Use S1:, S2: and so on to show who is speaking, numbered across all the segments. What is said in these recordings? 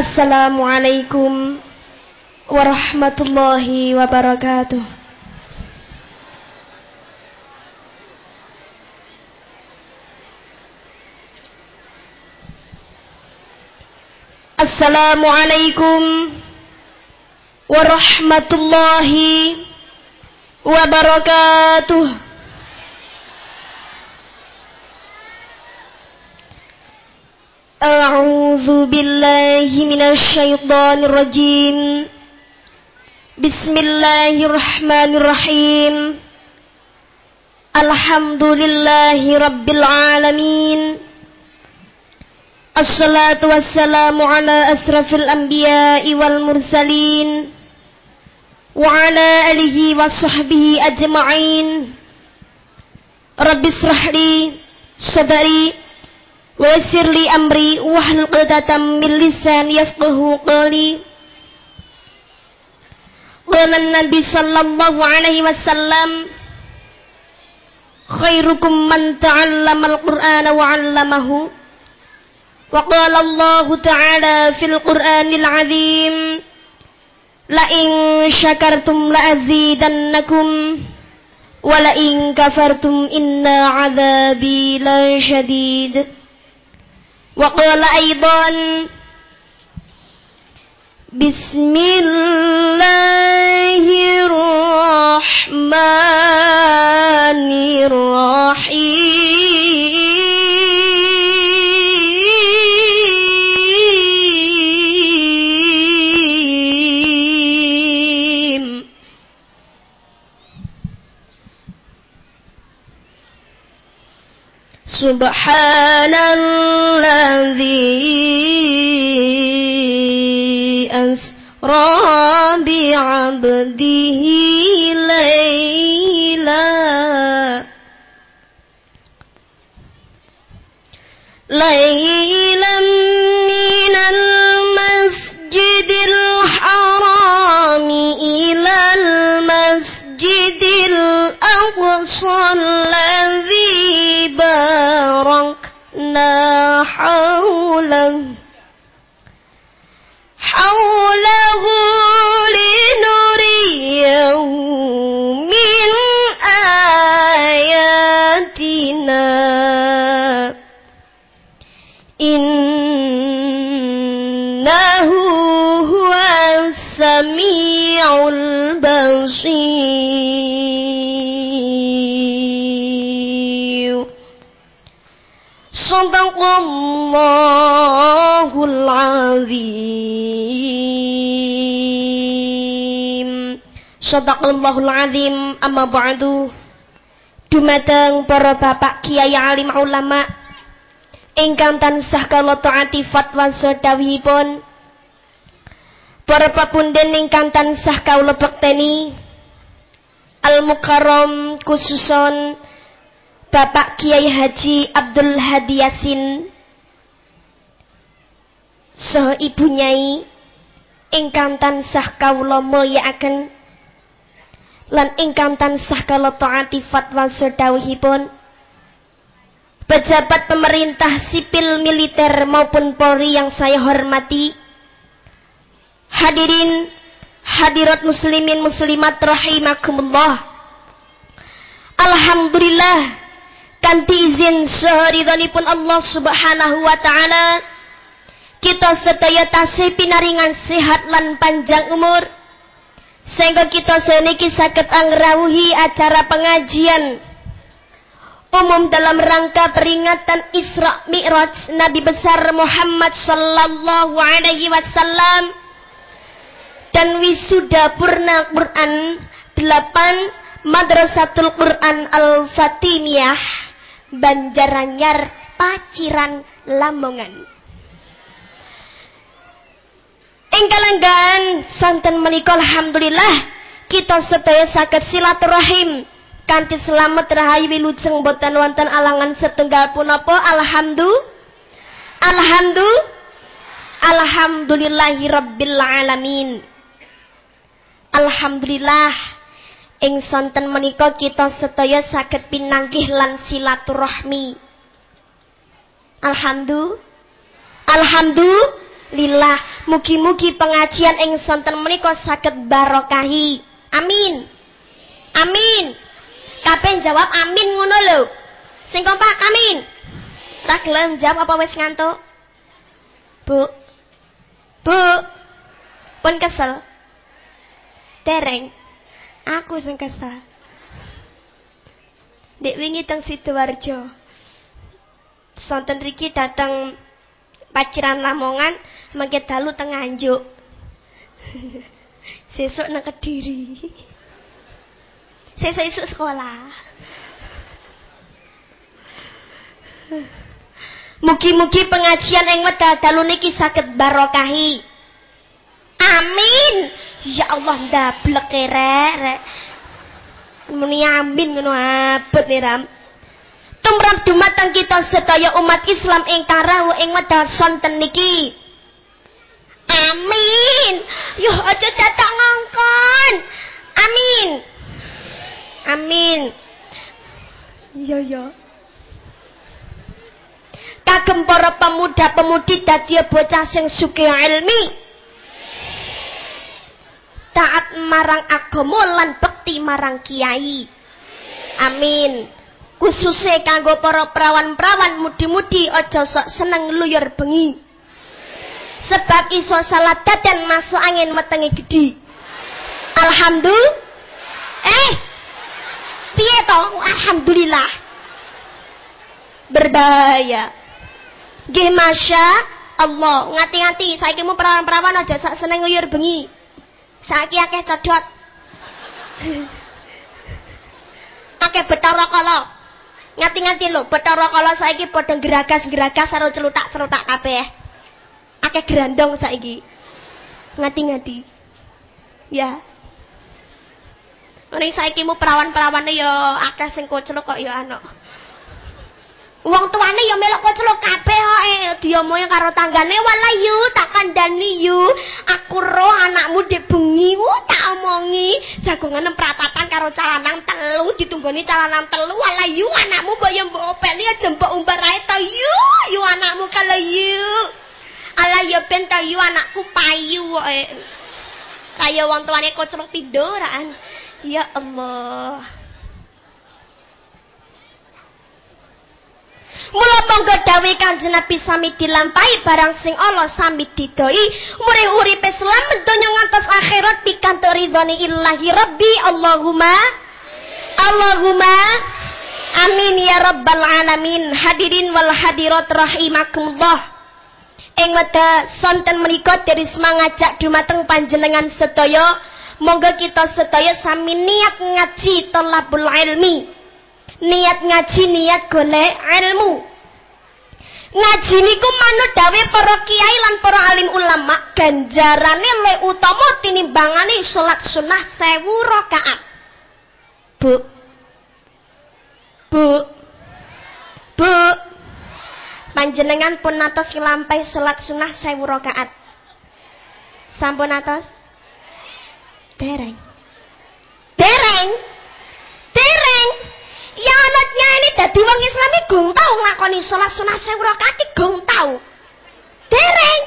S1: Assalamualaikum warahmatullahi wabarakatuh. Assalamualaikum warahmatullahi wabarakatuh. أعوذ بالله من الشيطان الرجيم. بسم الله الرحمن الرحيم. الحمد لله رب العالمين. الصلاة والسلام على أسرف الأنبياء والمرسلين وعلى آله وصحبه أجمعين. رب اشرح لي صدري ويسر لي أمري واحلل عقدة من لساني يفقه قولي. قال النبي صلى الله عليه وسلم خيركم من تعلم القرآن وعلمه. وقال الله تعالى في القرآن العظيم لئن شكرتم لأزيدنكم ولئن كفرتم إن عذابي لشديد. وقال أيضا بسم الله الرحمن الرحيم. سبحان الذي أسرى بعبده ليلا. ليلا من المسجد الحرام إلى المسجد الأقصى الذي باركنا حوله حوله لنريه من آياتنا. إنه هو السميع البصير. Sadaqallahul azim. Sadaqallahul azim amma ba'du. Dumateng para bapak kiai alim ulama ingkang tansah kala taati fatwa sadawihipun. Para papunden ingkang tansah kawula bekteni. Al-Mukarram khususon Bapak Kiai Haji Abdul Hadi Yasin saha Ibu Nyai ingkang tansah kawula mulyakaken lan ingkang tansah kala taati fatwa sedawuhipun pejabat pemerintah sipil militer maupun Polri yang saya hormati hadirin hadirat muslimin muslimat rahimakumullah. Alhamdulillah kanti izin seharidhanipun Allah subhanahu wa ta'ala. Kita sedaya tasih pinaringan sehat lan panjang umur. Sehingga kita seniki sakit angrawuhi acara pengajian umum dalam rangka peringatan Isra Mi'raj Nabi besar Muhammad sallallahu alaihi wasallam. Dan wisuda purna Quran 8 Madrasatul Quran Al-Fatimiyah Banjaranyar Paciran Lamongan. Engkalanggan santen menika alhamdulillah kita sedaya saged silaturahim. Kanthi selamat rahayu wilujeng boten wonten alangan setunggal punapa alhamdulillah alhamdulillah alhamdulillahi rabbil alamin. Alhamdulillah ing santen menika kita sedaya saged pinanggih lan silaturahmi alhamdulillah alhamdulillah lillah. Mugi-mugi pengajian ing sonten menika saged barokahi. Amin. Amin. Kabeh jawab amin ngono lho. Sing kompak amin. Ra gelem jawab apa wis ngantuk? Bu. Bu. Pun kesel. Dereng. Aku sing kesel. Dek wingi teng Sidoarjo. Sonten riki datang paciran Lamongan mangke dalu teng Nganjuk. Sesuk nang Kediri. Sesuk isuk sekolah. Mugi-mugi pengajian yang wedal dalu niki saged barokahi. Amin. Ya Allah ndablek rek. Muni amin ngono abot nih Ram. Tumrap dumateng kita sedaya umat Islam ingkang rawuh ing wedal sonten niki. Amin. Yo aja datang ngongkon. Amin. Amin. Iya ya. Kagem para pemuda-pemudi dadi bocah sing sugih ilmi. Taat marang agama lan bekti marang kiai. Amin. Khususnya kanggo para perawan-perawan mudi-mudi aja sok seneng luyur bengi. Sebab iso salah dadan masuk angin metengi gede. Alhamdulillah. Eh, piye to? Alhamdulillah. Berbahaya. Nggih Masya Allah, ngati-ngati saiki mu perawan-perawan aja sak seneng nguyur bengi. Saiki akeh codot. akeh betara kala. Ngati-ngati lho, betara kala saiki padha geragas-geragas karo celutak-celutak kabeh. Akeh grandong saiki. Ngati-ngati. Ya. Ning saiki mu perawan-perawane ya akeh sing koceluk kok ya ana. Wong tuane ya melok koceluk kabeh kok eh diomongi karo tanggane wala yu tak kandhani yu. Aku roh anakmu dek bengi wu tak omongi. Jagongan perapatan karo calanang telu ditunggoni calanang telu. Wala yu anakmu mbok yo mbok openi aja mbok umbar ae to. Yu yu anakmu kalau yu. Ala yo ben to yu anakku payu kok eh. kaya wong tuane koceluk tindoran ya Allah Mula monggo dawuh Kanjeng Nabi sami dilampahi barang sing Allah sami didoi. Umure uripe selamat donya ngantos akhirat pikantuk ridhone Ilahi Rabbi. Allahumma Allahumma Amin ya rabbal alamin. Hadirin wal hadirat rahimakumullah. Ing weda sonten menika dari semangajak dumateng panjenengan sedaya. Monggo kita sedaya sami niat ngaji tolabul ilmi niat ngaji niat golek ilmu. Ngaji niku manut dawe para kiai lan para alim ulama ganjarane le utama tinimbangane salat sunah sewu rakaat. Bu. Bu. Bu. Panjenengan pun atas lampai salat sunah sewu rakaat. Sampun atas. Dereng. Dereng. Dereng Ya anaknya ini dadi wong Islam gong tau nglakoni salat sunah sewu rakaat gong tau. Dereng.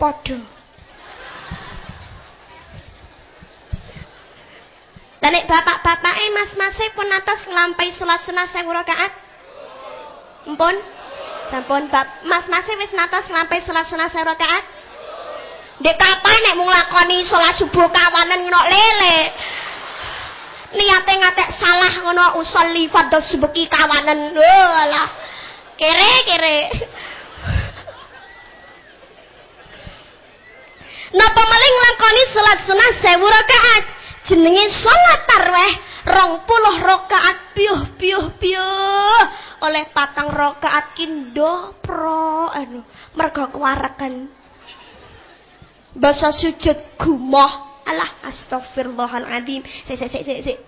S1: Padha. Lah nek bapak-bapake mas-mase pun atas nglampahi salat sunah sewu rakaat? Mpun? Sampun mas-mase wis natas nglampahi salat sunah sewu rakaat? Dek kapan nek mung lakoni subuh kawanan ngenok lele? Niate ngatek salah ngono usolli fadl subeki kawanan. Lah. Kere kere. Napa maling lakoni salat sunah sewu rakaat? Jenenge salat tarweh rong puluh rakaat piuh piuh piuh oleh patang rakaat kindo pro. Anu mergo kuwarekan basa sujud gumoh Alah astagfirullahaladzim. Sik sik sik sik.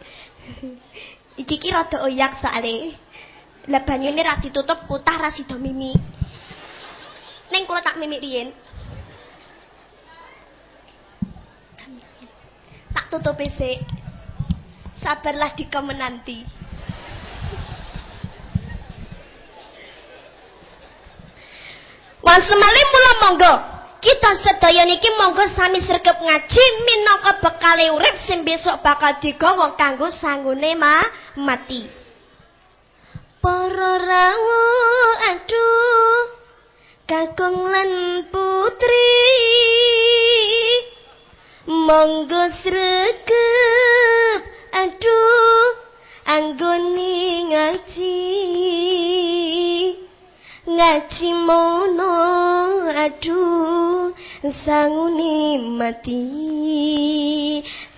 S1: Iki ki rada oyak soalé. Lah banyune ra ditutup kutah ra sida mimi. Ning kula tak mimi riyen. Tak tutup sik. Sabarlah dika menanti. Wan semale mula monggo kita sedaya niki monggo sami sregep ngaji minangka bekale urip sing besok bakal digawa kanggo sanggune ma mati. Para rawuh aduh kakung lan putri monggo sregep aduh anggone ngaji ngaji mono aduh sanguni mati.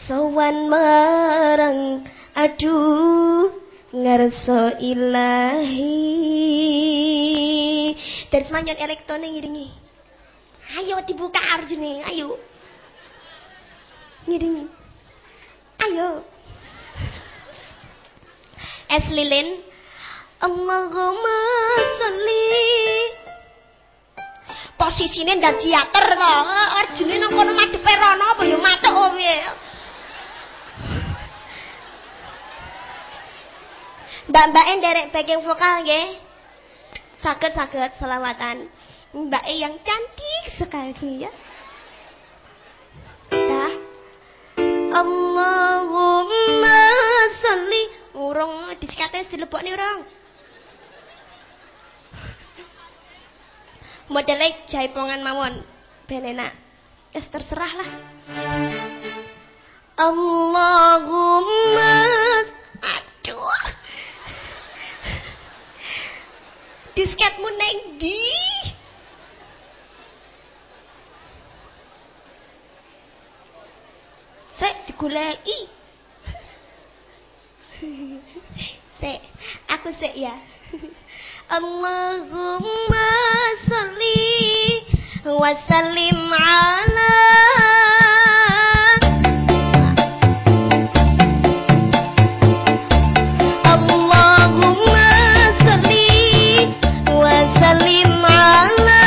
S1: Sowan marang aduh ngarso ilahi. Dari semangat elektronik ngiringi. Ayo dibuka arjune ayo. Ngiringi. Ayo. Es lilin Allahumma sholli posisine ndak diatur kok arjune nang kono madhepe rono apa ya matuk oh piye Mbak-mbake nderek backing vokal nggih. Saged-saged selawatan. Mbake yang cantik sekali ya. Dah. Allahumma sholli urung disikate dilebokne urung. Modelnya jaipongan mawon ben enak. Wis terserah lah. Allahumma aduh. Disketmu neng di. Sik digoleki. Sik, aku sik ya. Allahumma salli wa sallim ala Allahumma salli wa sallim ala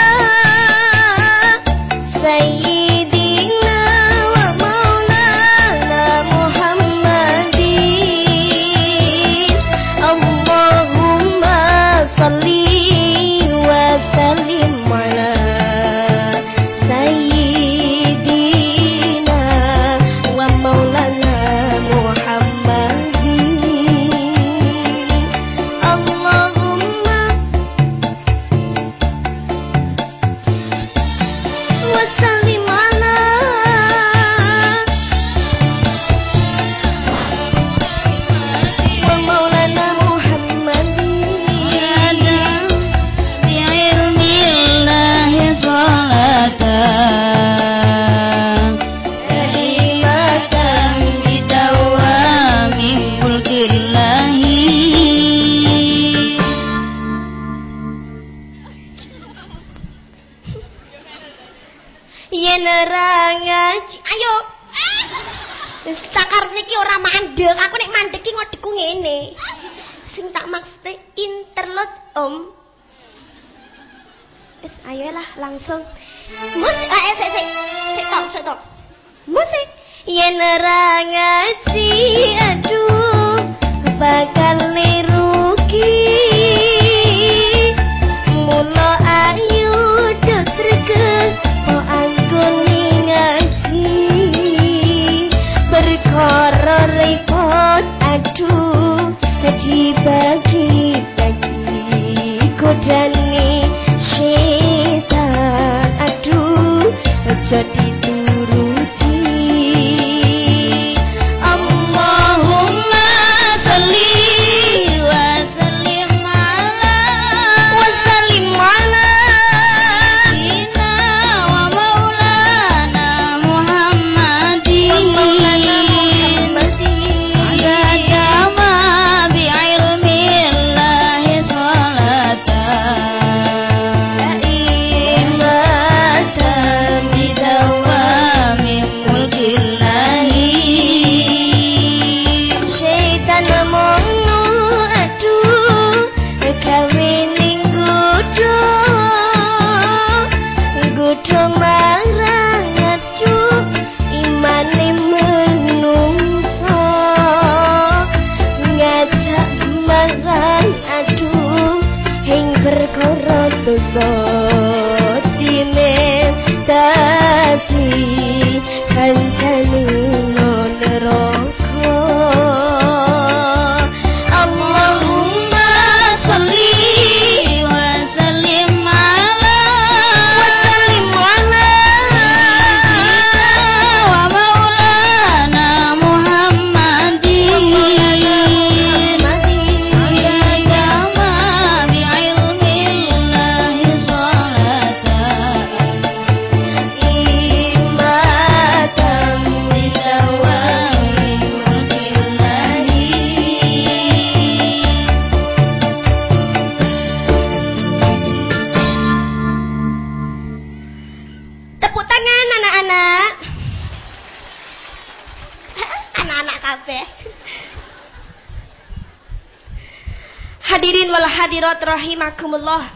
S1: rahimakumullah.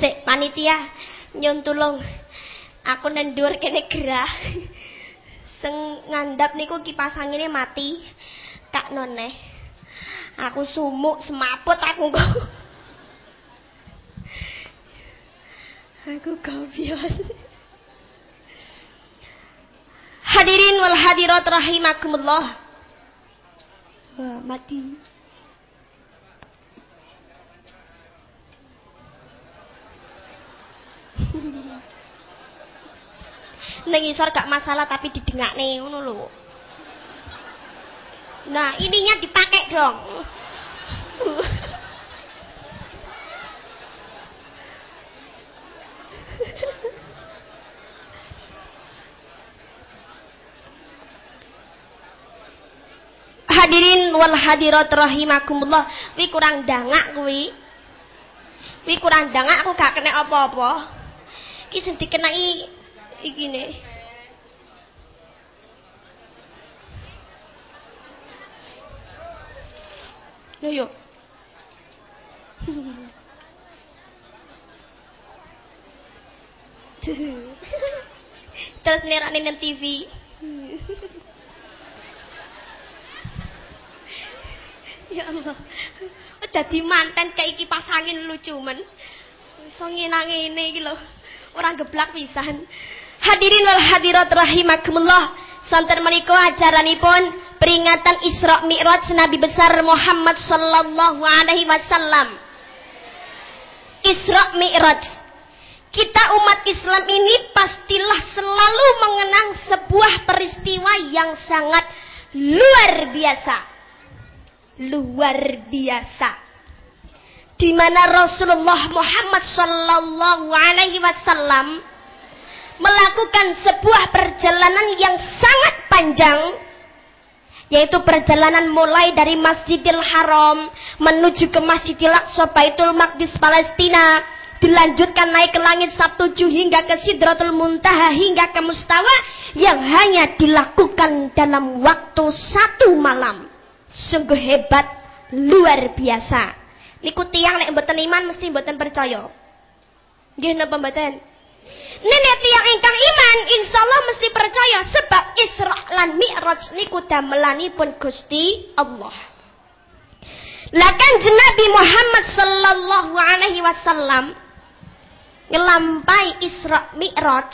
S1: Sik panitia nyun tulung. Aku nendur kene gerah. Sing ngandap niku kipas angine mati. Kak noneh. Aku sumuk semaput aku kok. Aku gobios. Hadirin wal hadirat rahimakumullah. Wah, mati. Neng isor gak masalah tapi didengakne ngono lho. Nah, ininya dipakai dong. Hadirin wal hadirat rahimakumullah. Wi kurang dangak kuwi. Wi kurang dangak aku gak kena apa-apa. Ki sing dikenai iki ne. Yo yo. Terus nerane nang TV. ya Allah. Dadi manten kayak kipas angin lucu men. Iso ngenang-ngene iki lho. Ora geblak pisan. Hadirin wal hadirat rahimakumullah. Santen menika ajaranipun peringatan Isra Mi'raj Nabi besar Muhammad sallallahu alaihi wasallam. Isra Mi'raj. Kita umat Islam ini pastilah selalu mengenang sebuah peristiwa yang sangat luar biasa. Luar biasa. Di mana Rasulullah Muhammad sallallahu alaihi wasallam melakukan sebuah perjalanan yang sangat panjang yaitu perjalanan mulai dari Masjidil Haram menuju ke Masjidil Aqsa Baitul Maqdis Palestina dilanjutkan naik ke langit Sabtu hingga ke Sidratul Muntaha hingga ke Mustawa yang hanya dilakukan dalam waktu satu malam. Sungguh hebat luar biasa niku tiang nek mboten iman mesti mboten percaya nggih napa mboten Nenek tiang ingkang iman insyaallah mesti percaya sebab Isra lan Mi'raj niku damelanipun Gusti Allah. Lakan Nabi Muhammad sallallahu alaihi wasallam ngelampai Isra Mi'raj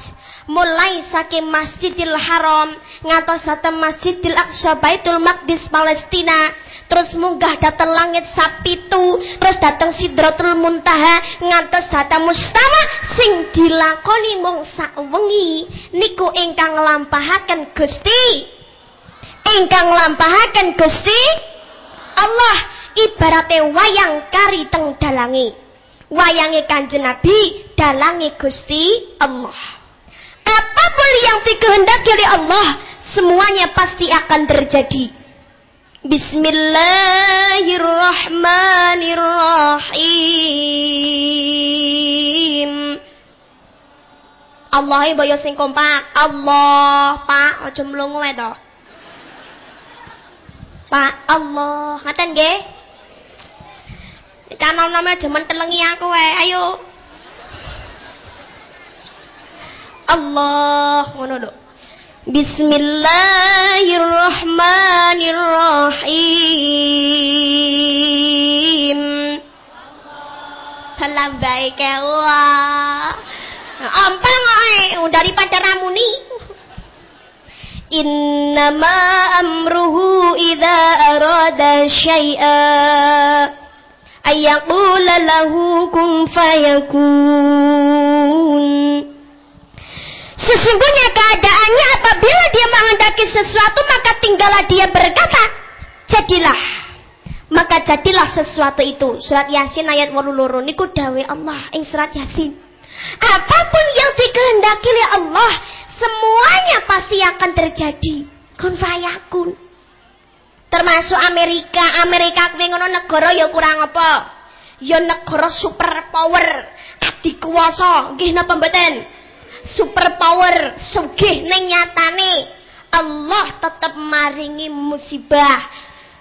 S1: mulai saking Masjidil Haram ngantos datang Masjidil Aqsa Baitul Maqdis Palestina. Terus munggah datang langit sapitu terus datang Sidratul Muntaha ngantos datang Mustawa sing dilakoni mung sak wengi. Niku ingkang nglampahaken Gusti. Ingkang nglampahaken Gusti Allah. Ibarate wayang kari teng dalangi. Wayange Kanjeng Nabi dalangi Gusti Allah Apa pun yang dikehendaki oleh Allah, semuanya pasti akan terjadi. Bismillahirrahmanirrahim. Allah boyo sing kompak. Allah, Pak, aja mlungu wae to. Pak, Allah, ngaten nggih? Canal nama jaman telengi aku wae. Ayo. Allah. Ngono lho Bismillahirrahmanirrahim. Ya Allah Ampang ae daripada ramuni Innama amruhu idza arada syai'a. Ayyaqula lahu kun fayakun Sesungguhnya keadaannya apabila dia menghendaki sesuatu maka tinggallah dia berkata, jadilah. Maka jadilah sesuatu itu. Surat Yasin ayat 82 niku dawe Allah ing surat Yasin. Apa pun yang dikehendaki oleh Allah, semuanya pasti akan terjadi. Kun fayakun. Termasuk Amerika, Amerika kuwi ngono negara ya kurang apa? Ya negara super power, adikuwasa, nggih napa mboten? Super power sugih ning nyatane Allah tetep maringi musibah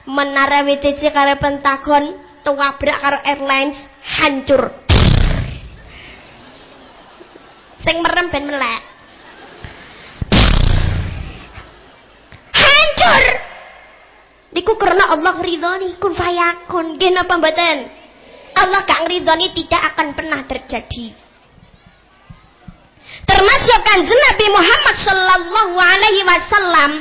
S1: menara WTC kare pentakon tuwabrak karo airlines hancur. Sing merem ben melek. Hancur. Niku karena Allah ngridhoni kun fayakun. Nggih napa mboten? Allah gak ngridhoni tidak akan pernah terjadi. Termasuk kanjeng Nabi Muhammad sallallahu alaihi wasallam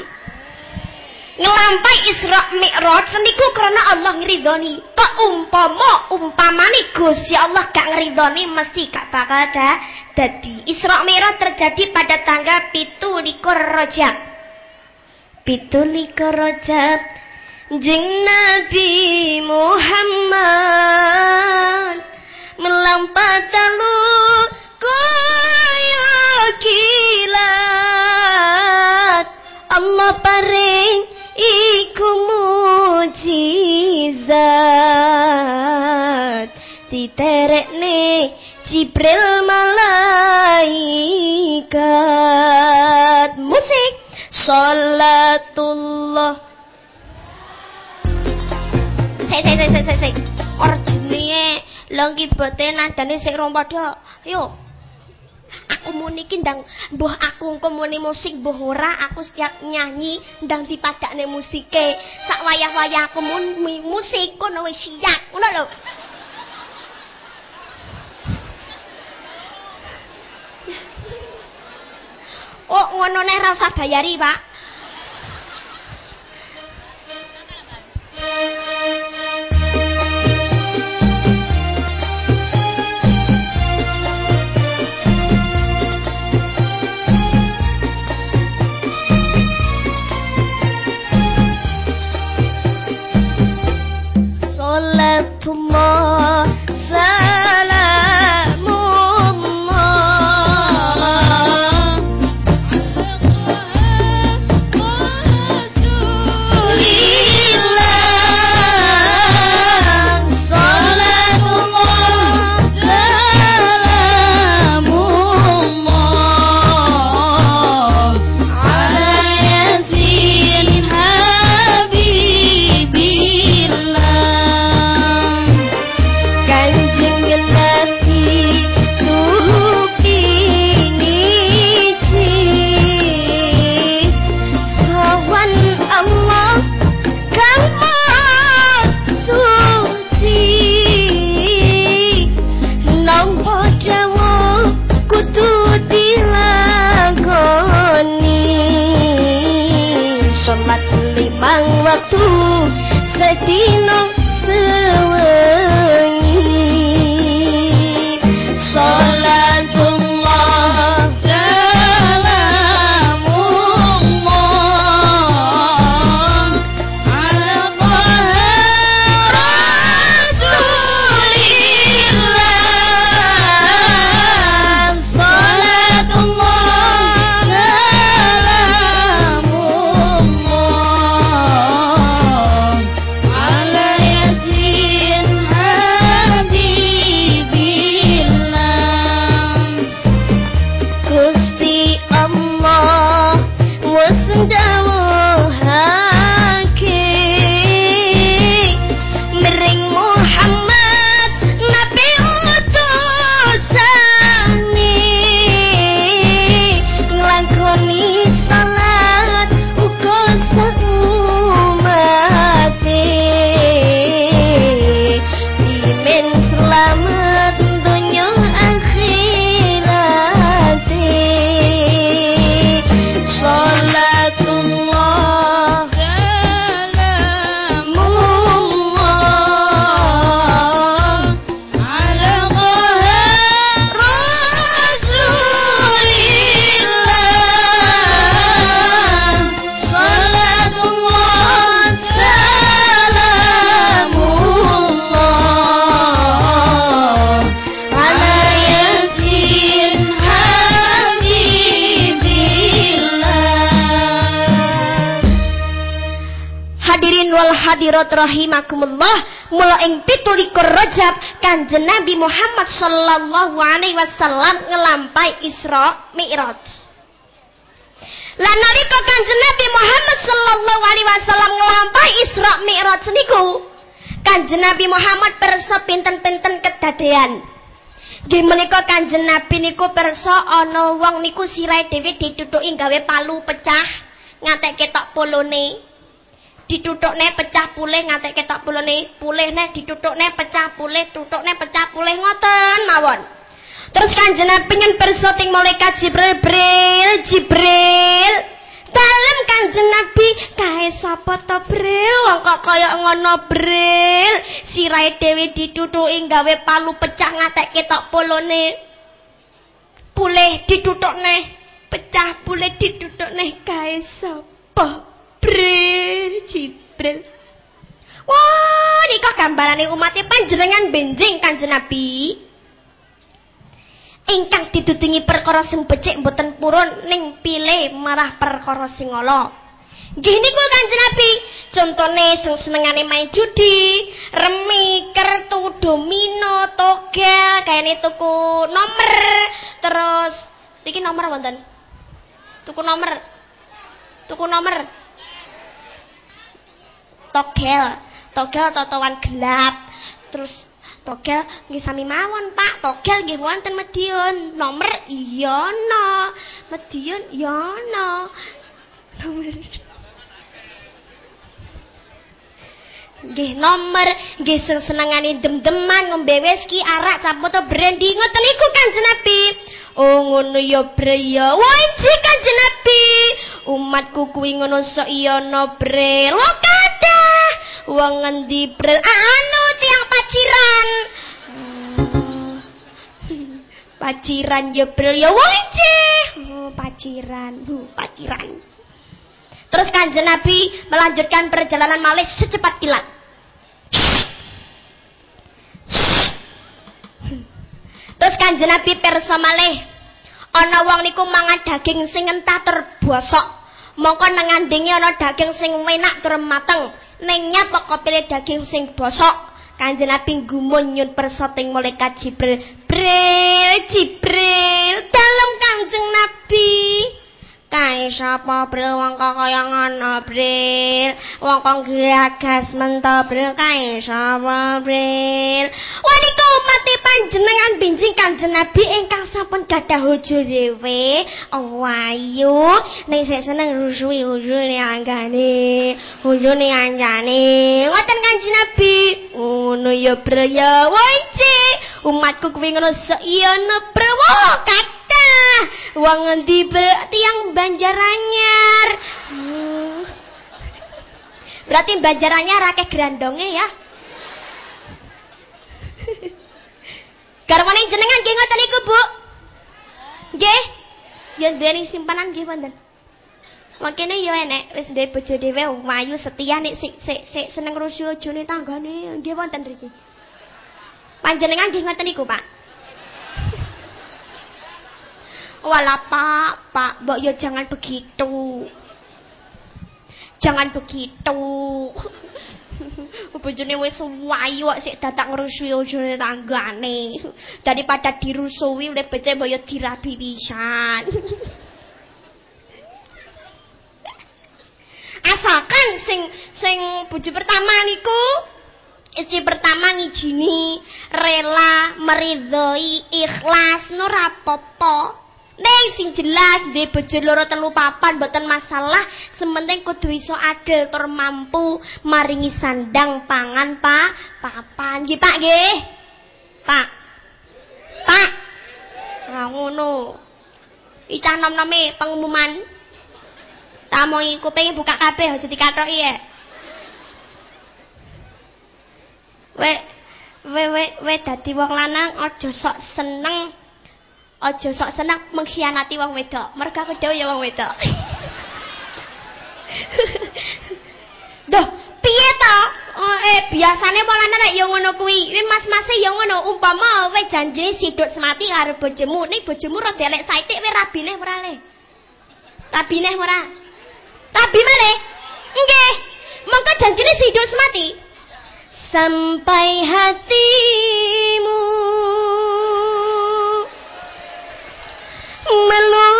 S1: ngelampai Isra Mi'raj seniku karena Allah ngridoni. Kok umpama umpamane Gusti Allah gak ngridoni mesti gak bakal ada dadi. Isra Mi'raj terjadi pada tanggal 17 Rajab. 17 Rajab Jeng Nabi Muhammad melampah dalu kilat Allah paring iku mujizat diterekne Jibril malaikat musik salatullah sik sik sik sik. Ora jenenge lagi bete nadane sik padha. Yo. Aku muni iki ndang mbuh aku engko muni musik mbuh ora aku setiap nyanyi ndang dipadakne musike. Sak wayah-wayah aku muni musik kono wis siap. Ngono lho. Oh, ngono nek ra usah bayari, Pak. Wasallam ngelampai Isra Mi'raj. Lah nalika Kanjeng Nabi Muhammad sallallahu alaihi wasallam ngelampai Isra Mi'raj niku Kanjeng Nabi Muhammad perso pinten-pinten kedadean. Nggih menika Kanjeng Nabi niku perso ana wong niku sirahe dhewe ditutuki gawe palu pecah ngantek ketok polone. Ditutukne pecah pulih ngantek ketok polone, pulih neh ditutukne pecah pulih, tutukne pecah pulih ngoten mawon. Terus Kanjeng Nabi nyen perso ting malaikat Jibril, Jibril, Jibril. Dalem Kanjeng Nabi kae sapa to Bril? Wong kok kaya ngono Bril? Sirahe dhewe ditutuki gawe palu pecah ngatek ketok polone. Pulih ditutukne pecah pulih ditutukne kae sapa Bril? Jibril Wah, nikah gambarane umatnya panjenengan benjing Kanjeng Nabi. Ingkang didudungi perkara sing becik mboten purun ning pilih marah perkara sing ala. Nggih niku Kanjeng Nabi, contone sing senengane main judi, remi, kertu, domino, togel, kayane tuku nomor, terus iki nomor wonten. Tuku nomor. Tuku nomor. Togel, togel totowan gelap. Terus Togel nggih sami mawon, Pak. Togel nggih wonten Madiun. Nomor iya ana. Madiun iya ana. Nomor Nggih nomor nggih senengane dem-deman ngombe whisky, arak, capoto brandy ngoten niku Kanjeng Nabi. Oh ngono ya bre ya. Wah iki Kanjeng Nabi. Umatku kuwi ngono sok iya no bre. Lo kadah. Wong ngendi bre? Anu tiang paciran. Oh. Paciran ya bre ya. Wah iki. Oh, paciran. Uh, paciran. Terus kanjeng Nabi melanjutkan perjalanan malih secepat kilat. Terus kanjeng Nabi perso malih ana wong niku mangan daging sing entah terbosok. Mongko nang ngandinge ana daging sing enak tur mateng. Ning nyap kok pilih daging sing bosok. Kanjeng Nabi gumun nyun perso ting malaikat Jibril. Bril, Jibril, dalem Kanjeng Nabi. kae sapa bre wong kok kaya ngono bril? Wong kok gagas mento bre kae sapa bre waniku mati panjenengan binjing kanjeng nabi ingkang sampun gadah hojo dhewe. Oh wayu ning sik seneng rusui hojo ne anggane. Hojo ne ngoten kanjeng nabi? Ngono ya bre ya wici umatku kuwi ngono seiyane bre wong Wong ngendi tiang Banjaranyar. Hmm. Berarti Banjaranyar akeh grandonge ya. Garwane jenengan nggih ngoten Bu. Nggih. Ya duweni simpanan nggih wonten. Makene ya enek wis duwe bojo dhewe wayu setia nek sik sik sik seneng rusuh ojone tanggane nggih wonten riki. Panjenengan nggih ngoten Pak. Walah pak, pak, mbok ya jangan begitu. Jangan begitu. Bojone wis wayu kok sik datang ngrusui ojone tanggane. Daripada dirusui oleh becek mbok ya dirabi pisan. Asalkan sing sing bojo pertama niku istri pertama ngijini rela meridhoi ikhlas nur apa Neng sing jelas duwe bojo loro telu papan mboten masalah, sementing kudu iso adil tur mampu maringi sandang pangan Pak. Papan nggih Pak nggih. Pak. Pak. Ngono. Icah nom-nome pengumuman. Tamu iku pengen buka kabeh aja dikatoki ya. We we we we dadi wong lanang aja sok seneng Aja sok senang mengkhianati wong wedok. Mereka kedewe ya wong wedok. Duh, piye to? Oh, eh biasane polane nek ya ngono kuwi. Kuwi mas-mase ya ngono. Umpama kowe janjine siduk semati karo bojomu, ning bojomu rada elek saitik kowe rabine ora le. Rabine ora. Rabi maneh? Nggih. Mongko janjine siduk semati. Sampai hatimu ملعون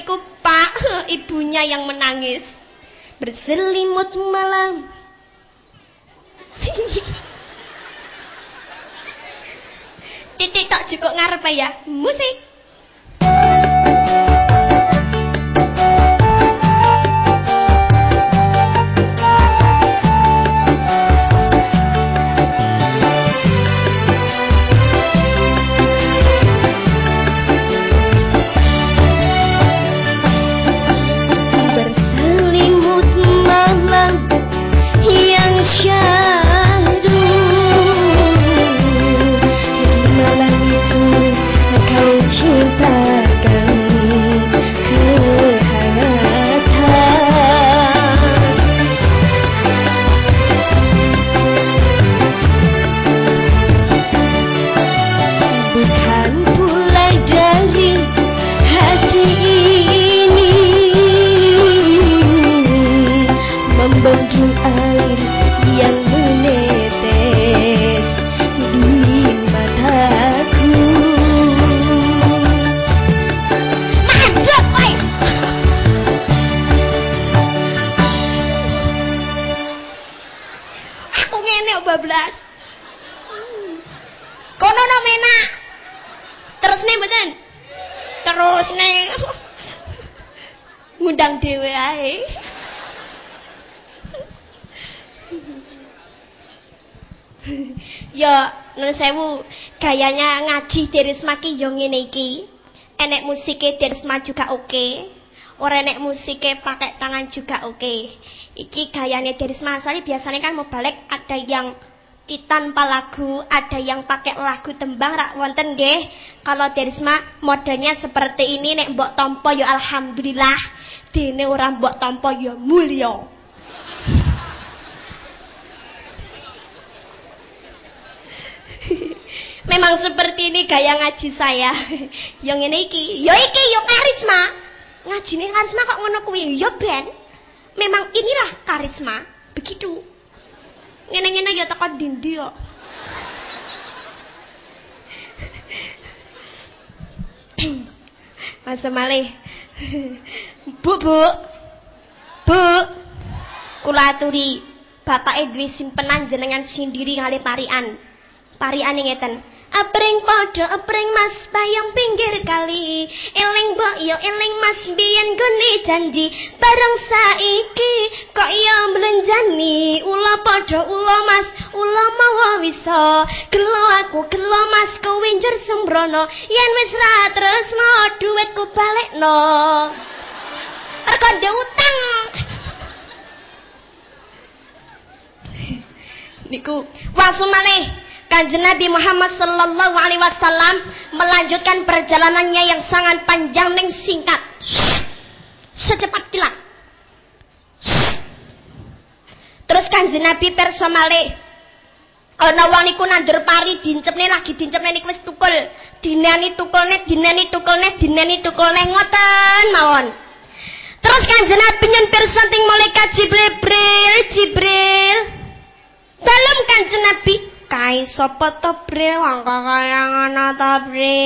S1: niku Pak, ibunya yang menangis. Berselimut malam. Titik tak cukup ngarep ya. Musik. Sewu gayanya ngaji Derisma ki yo ngene iki enek musike Derisma juga oke okay. ora enek musike pakai tangan juga oke okay. iki gayane Derisma asali biasanya kan mau balik ada yang tanpa lagu, ada yang pakai lagu tembang rak wonten nggih. Kalau Derisma modelnya seperti ini nek mbok tompo ya alhamdulillah, dene ora mbok tompo ya mulya. Memang seperti ini gaya ngaji saya. yang ini iki, yo iki yo karisma. Ngajine karisma kok ngono kuwi? Yo ben. Memang inilah karisma. Begitu. Ngene-ngene yo teko dindi yo. Mas Malih. Bu, Bu. Bu. Kula aturi, Bapak duwe simpenan jenengan sendiri kali parian. Parian ngeten. Apreng podo apreng mas bayang pinggir kali. Eling mbok yo eling mas biyen gone janji. Bareng saiki kok yo melenjani Ula podo ula mas ula mawa wiso Gelo aku gelo mas kowe njur sembrono. Yen wis ra tresno dhuwitku balekno. Mergo utang. Niku wangsul malih Kanjeng Nabi Muhammad sallallahu alaihi wasallam melanjutkan perjalanannya yang sangat panjang dan singkat. Secepat kilat. Terus Kanjeng Nabi perso malih ana wong niku nandur pari dincepne lagi dincepne niku wis tukul. Dinani tukulne, dinani tukulne, dinani tukulne ngoten mawon. Terus Kanjeng Nabi nyen pirsa malaikat Jibril, Jibril. Dalam Kanjeng Nabi kai sapa to pri wong kok kaya ngono to pri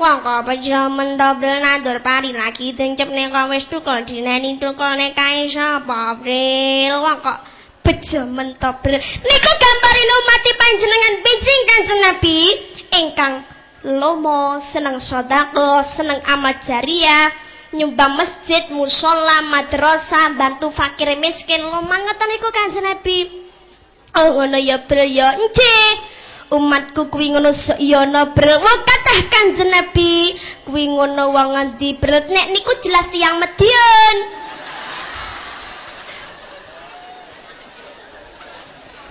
S1: wong kok pejo mendobel nandur pari lagi ding cepne kok wis tukul dineni tukulne kai sapa pri wong kok bejo mentobel niku gambari lo mati panjenengan pincing kanjeng nabi. Ingkang lomo seneng sodako seneng amal jariah nyumbang masjid musola madrasah bantu fakir miskin. Lo mangetan iku kanjeng nabi. Oh ngono ya Bril ya. Nggih. Umatku kuwi ngono ya ana Bril. Wong kathah Kanjeng Nabi kuwi ngono wong ngendi Bril. Nek niku jelas tiyang Madiun.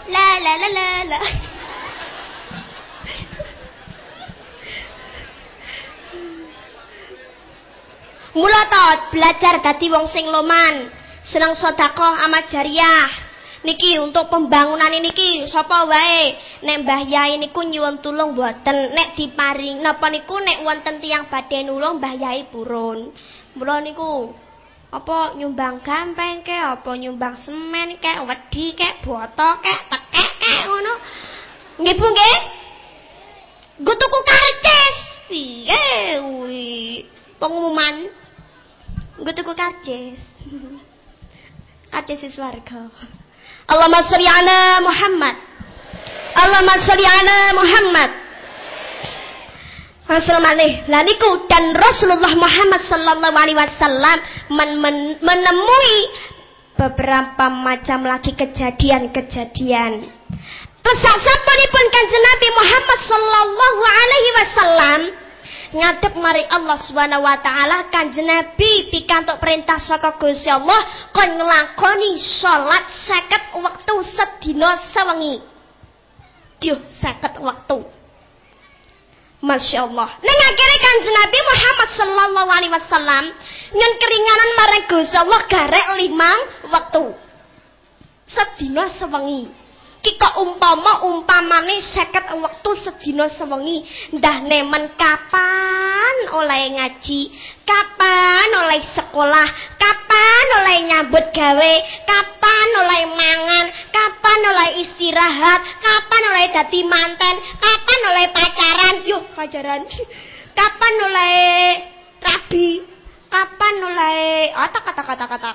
S1: La la la la la. Mula belajar dadi wong sing loman. senang sodako amat jariah niki untuk pembangunan niki sapa wae? Nek Mbah Yai niku nyuwun tulung mboten nek diparing napa niku nek wonten tiyang badhe nulung Mbah Yai purun. Mula niku apa nyumbang gampeng ke apa nyumbang semen ke wedi ke boto ke tekek ke ngono. Nggih Bu nggih. Gue tuku karcis piye kuwi? Pengumuman. Gue tuku karcis karcis warga Allahumma sholli ala Muhammad. Allahumma sholli ala Muhammad. Rasul malih laniku dan Rasulullah Muhammad sallallahu alaihi wasallam men men menemui beberapa macam lagi kejadian-kejadian. Pesak sapunipun Kanjeng Nabi Muhammad sallallahu alaihi wasallam ngadep mari Allah Subhanahu wa taala Kanjeng Nabi pikantuk perintah saka Gusti Allah kon nglakoni salat 50 wektu sedina sewengi. Duh, 50 waktu. Masya Allah. Neng akhirnya kanjeng Nabi Muhammad Sallallahu Alaihi Wasallam nyen keringanan marang Gusti Allah garek limang waktu. Sedina sewengi. Kika umpama umpamane seket waktu sedina sewengi. Ndah nemen kapan oleh ngaji? Kapan oleh sekolah? Kapan oleh nyambut gawe? Kapan oleh mangan? Kapan oleh istirahat? Kapan oleh dadi manten? Kapan oleh pacaran? Yuk pacaran. Kapan oleh rabi? Kapan oleh otak kata kata kata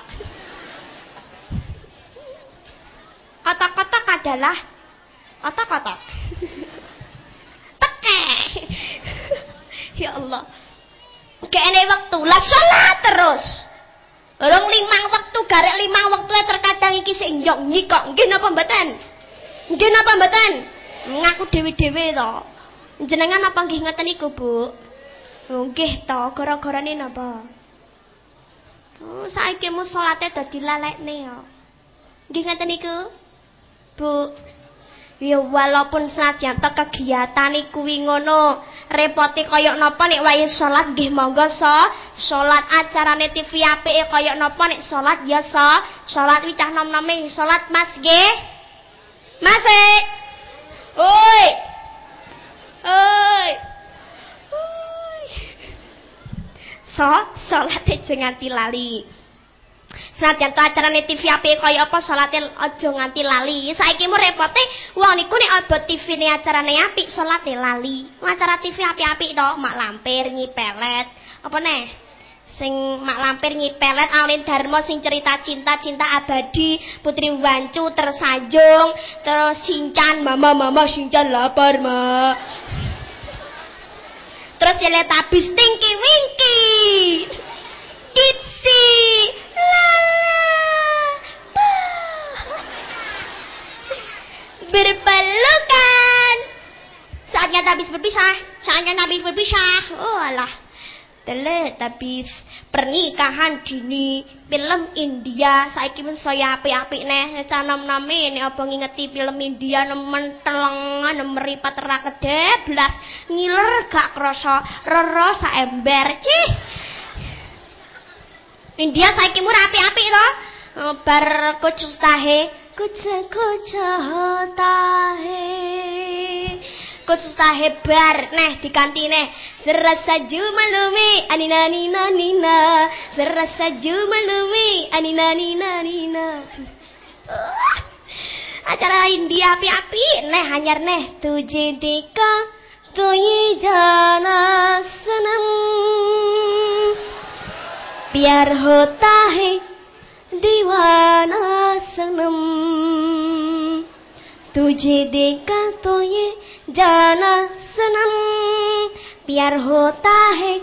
S1: Kotak-kotak adalah kotak-kotak. Teke. ya Allah. Kene waktu lah salat terus. Orang limang waktu garek limang waktu terkadang iki sing njok nyikok. Nggih napa mboten? Nggih napa mboten? Ngaku dewi-dewi to. Jenengan apa nggih ngeten iku, Bu? Nggih to, gara-garane napa? Oh, saiki mu salate dadi lalekne ya. Nggih ngeten niku? Bu. Ya walaupun saja to kegiatan kuwi ngono, repote kaya napa nek wae salat nggih monggo so. Salat acarane TV apike kaya napa nek salat ya so. Salat wi cah nom-nome salat Mas nggih. Mas. E. Oi. Oi. So, salat aja nganti lali. Senajan acarane TV apik kaya apa salate aja nganti lali. Saiki mu repote wong niku nek aba TV-ne acarane apik salate lali. Acara TV apik-apik to, mak lampir nyipelet. Apa neh? Sing mak lampir nyipelet Alin Darmo sing cerita cinta cinta abadi Putri Wancu tersanjung terus Sincan mama mama Sincan lapar ma terus Teletubbies Tinky Winky Dipsy berpelukan. Saatnya habis berpisah, saatnya habis berpisah. Oh alah. Tele tapi pernikahan dini. Film India. Saiki men saya apik-apik neh. Canam name nek apa ngingeti film India. Nemen telengan meripat ra kedeblas. Ngiler gak krasa. Rero sak ember. Cih India saiki murah api-api to. Eh, bar kucus tahe, kucus kucus tahe. Kucus tahe bar neh diganti neh. Serasa jumalumi anina nina nina. Serasa jumalumi anina nina nina. Acara India api-api neh hanyar neh tuji dika tuyi jana senang. Biar होता है दीवाना सनम। तुझे देखा तो ये जाना सनम। प्यार होता है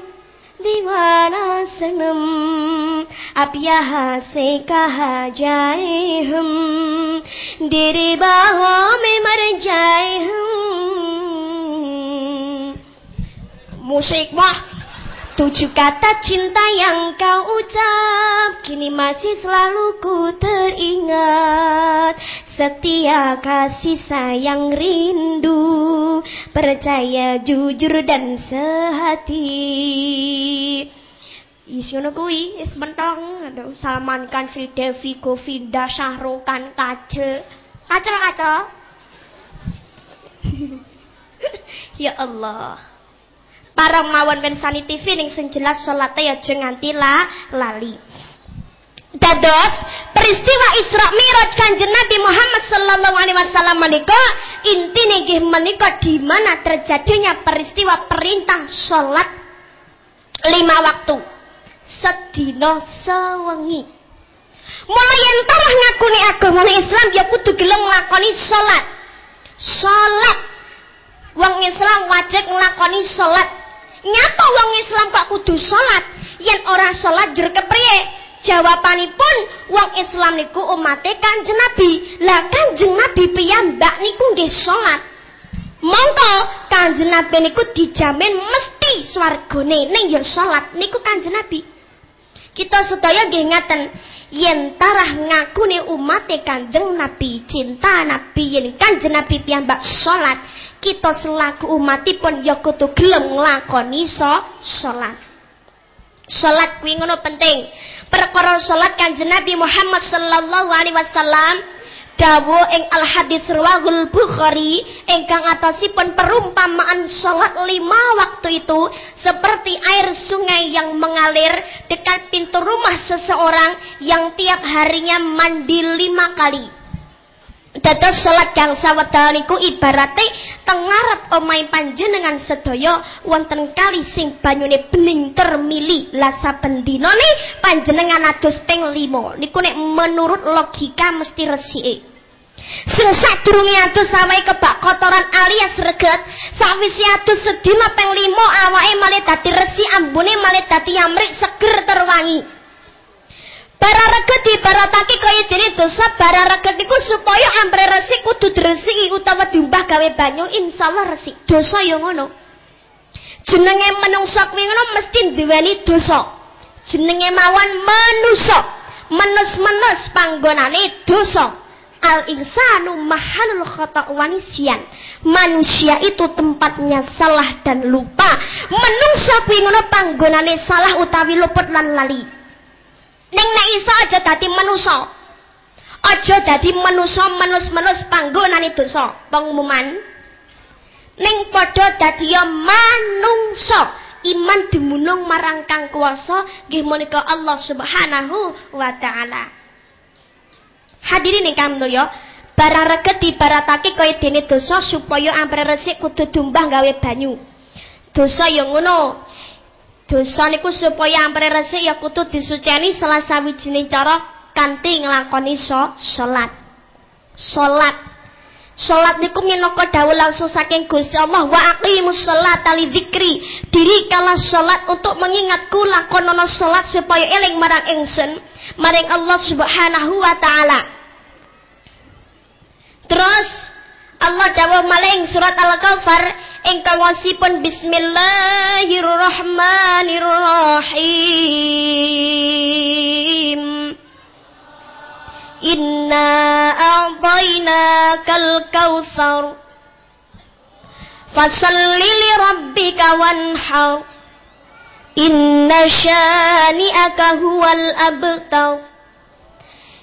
S1: दीवाना सनम। अब यहाँ से कहा जाए हम तेरे बाहों में मर जाए हम। musik mah Tujuh kata cinta yang kau ucap Kini masih selalu ku teringat Setia kasih sayang rindu Percaya jujur dan sehati Is ngono kuwi, wis mentong. Salman Khan, Sri Devi, Govinda, Syahrul Khan, Kajel. Kacel kacel. ya Allah. Para mawon pensani TV ning sing jelas salate ya aja nganti la lali. Dados peristiwa Isra Mi'raj Kanjeng Nabi Muhammad sallallahu alaihi wasallam menika intine nggih menika di mana terjadinya peristiwa perintah salat lima waktu sedina sewengi. Mulai yen tarah ngakuni agama Islam ya kudu gelem nglakoni salat. Salat. Wong Islam wajib nglakoni salat. Nyapa wong Islam kok kudu salat? Yen ora salat jur kepriye? Jawabanipun wong Islam niku umate Kanjeng Nabi. Lah Kanjeng Nabi piyambak niku nggih salat. Mongko Kanjeng Nabi niku dijamin mesti swargane ning ya salat niku Kanjeng Nabi. Kita sedaya nggih ngaten, yen tarah ngakune umate Kanjeng Nabi, cinta Nabi yen Kanjeng Nabi piyambak salat, kita selaku umatipun ya kudu gelem nglakoni salat. Salat kuwi ngono penting. Perkara salat Kanjeng Nabi Muhammad sallallahu alaihi wasallam dawuh ing al hadis rawahul Bukhari ingkang atasipun perumpamaan salat lima waktu itu seperti air sungai yang mengalir dekat pintu rumah seseorang yang tiap harinya mandi lima kali. Dados salat kang sawedal niku ibarate tengarep omahe panjenengan sedaya wonten kali sing banyune bening termili lah saben dinane panjenengan adus ping 5 niku nek menurut logika mesti resike. Sing sadurunge adus awake kebak kotoran alias reget, sawise adus sedina ping 5 awake malih dadi resi, ambune malih dadi amrik seger terwangi. Bara reget dibaratake kaya dene dosa bara reget niku supaya ampre resik kudu diresiki utawa diumbah gawe banyu insyaallah resik. Dosa ya ngono. Jenenge menungsa kuwi ngono mesti duweni dosa. Jenenge mawon manusa. Menus-menus panggonane dosa. Al insanu mahalul khata' wanisian. Manusia itu tempatnya salah dan lupa. Menungsa kuwi ngono panggonane salah utawi luput lan lali. Ning nek iso aja dadi manusa. Aja dadi manusa menus-menus panggonane dosa. Pengumuman. Ning padha dadi manungsa. Iman dimunung marang Kang Kuwasa nggih menika Allah Subhanahu wa taala. Hadirin ingkang mulya, barang reget dibaratake kaya dene dosa supaya ampre resik kudu dumbah gawe banyu. Dosa ya ngono, Dosa niku supaya ampere resik ya kudu disuceni salah sawijining cara kanthi nglakoni so, salat. Salat. Salat niku minangka dawuh langsung saking Gusti Allah wa aqimus sholata li dzikri. Diri kala salat untuk mengingatku lakonono salat supaya eling marang ingsun, maring Allah Subhanahu wa taala. Terus Allah dawuh maling surat Al-Kautsar ingkang wasipun bismillahirrahmanirrahim. Inna a'tainakal kautsar Fasalli li rabbika wanhar. Inna syani'aka huwal abtar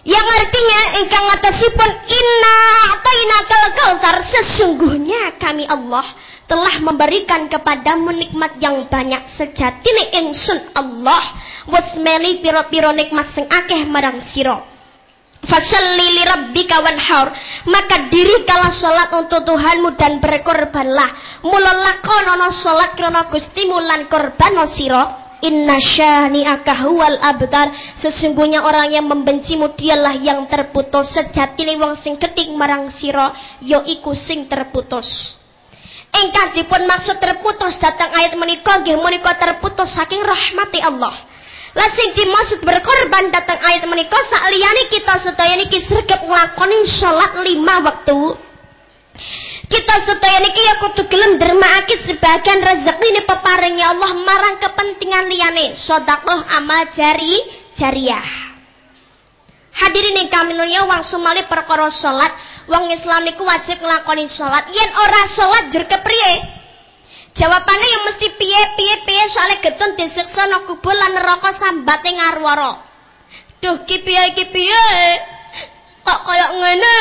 S1: yang artinya engkang atasipun inna ataina kal kautsar sesungguhnya kami Allah telah memberikan kepadamu nikmat yang banyak sejatine ingsun Allah. Wasmeli piro-piro nikmat sing akeh marang sira. Fasalli li rabbika wanhar. Maka diri kala salat untuk Tuhanmu dan berkorbanlah. Mula lakonono salat krana Gustimu lan korban sira Inna syani'aka huwal abtar Sesungguhnya orang yang membencimu dialah yang terputus Sejati wong sing ketik marang siro Yoiku sing terputus Engkang dipun maksud terputus datang ayat menika nggih menika terputus saking rahmati Allah. Lah sing dimaksud berkorban datang ayat menika sakliyane kita sedaya niki sregep nglakoni salat lima waktu. Kita sedaya niki ya kudu gelem dermaake sebagian rezeki ini peparingi Allah marang kepentingan liyane sedekah amal jari jariah. Hadirin ing kami nunya wong sumali perkara salat, wong Islam niku wajib nglakoni salat. Yen ora salat jur kepriye? Jawabannya yang mesti piye piye piye soalnya getun disiksa no kubur lan neraka sambate ngarwara. Duh ki piye ki piye? Kok kayak ngene?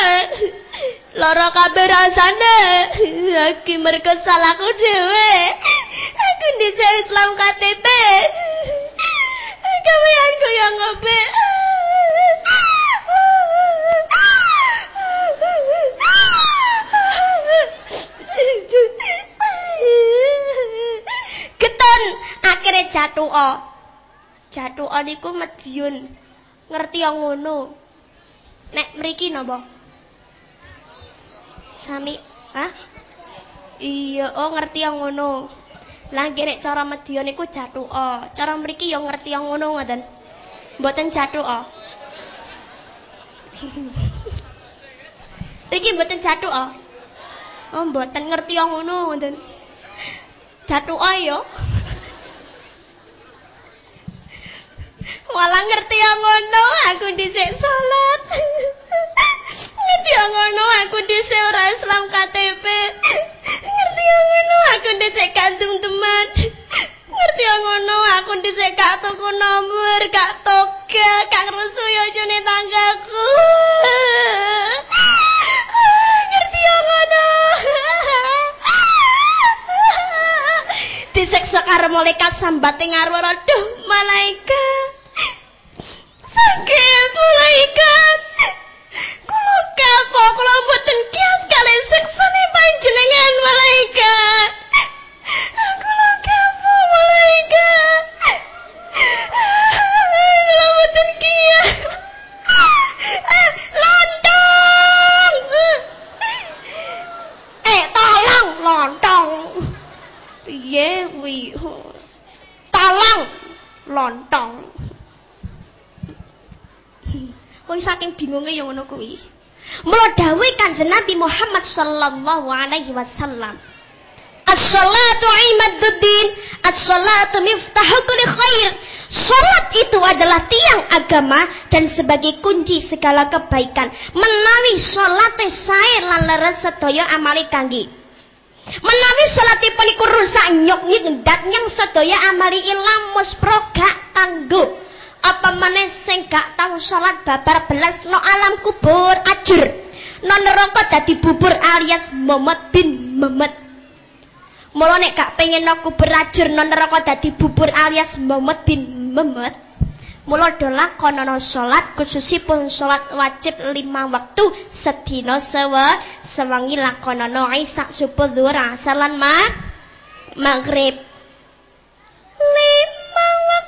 S1: Loro kabeh rasane. Iki mergo salahku dhewe. Aku dhisik Islam KTP. Kawianku ya ngopi. Keton akhire jatuh o. Niku medyun. Ngerti yo ngono. Nek mriki nopo. Sami, hah? Iya, oh ngerti yang ngono. Lah nek cara niku jatuh oh. Cara mriki yang ngerti yang ngono ngoten. Mboten jatuh oh. Iki mboten jatuh oh. Oh, mboten ngerti yang ngono ngoten. Jatuh oh ya. Walah ngerti yang ngono, aku dhisik salat. Ngerti yang ngono, aku dhisik ora Islam KTP. Ngerti yang ngono, aku dhisik kandung teman. Ngerti yang ngono, aku dhisik gak tuku nomor, gak toga, gak resu yo jane tanggaku. Ngerti yang ngono. Disiksa karo malaikat sambate ngarwara, duh malaikat. Sakit malaikat. Kula kapok kula mboten kiat kali siksane panjenengan malaikat. Kula kapok malaikat. Kula mboten kiat. Eh, Lontong. Eh, tolong lontong. Piye kuwi? Tolong lontong. Wong saking bingunge ya ngono kuwi. Mula dawuh Kanjeng Nabi Muhammad sallallahu alaihi wasallam. As-salatu imaduddin, as-salatu miftahu kulli khair. Salat itu adalah tiang agama dan sebagai kunci segala kebaikan. Menawi salate sae lan leres sedaya amali kangge. Menawi salatipun iku rusak nyok nyendat nyang sedaya amali ilang muspro gak kanggo apa maneh sing gak tau salat babar belas no alam kubur ajur. No neraka dadi bubur alias Muhammad bin Muhammad. Mula nek gak pengen no kubur ajur no neraka dadi bubur alias Muhammad bin Muhammad. Mula dola konono salat khususipun salat wajib lima waktu sedina sewa sewangi lakonono isak subuh dhuwur asar lan ma maghrib. Lima waktu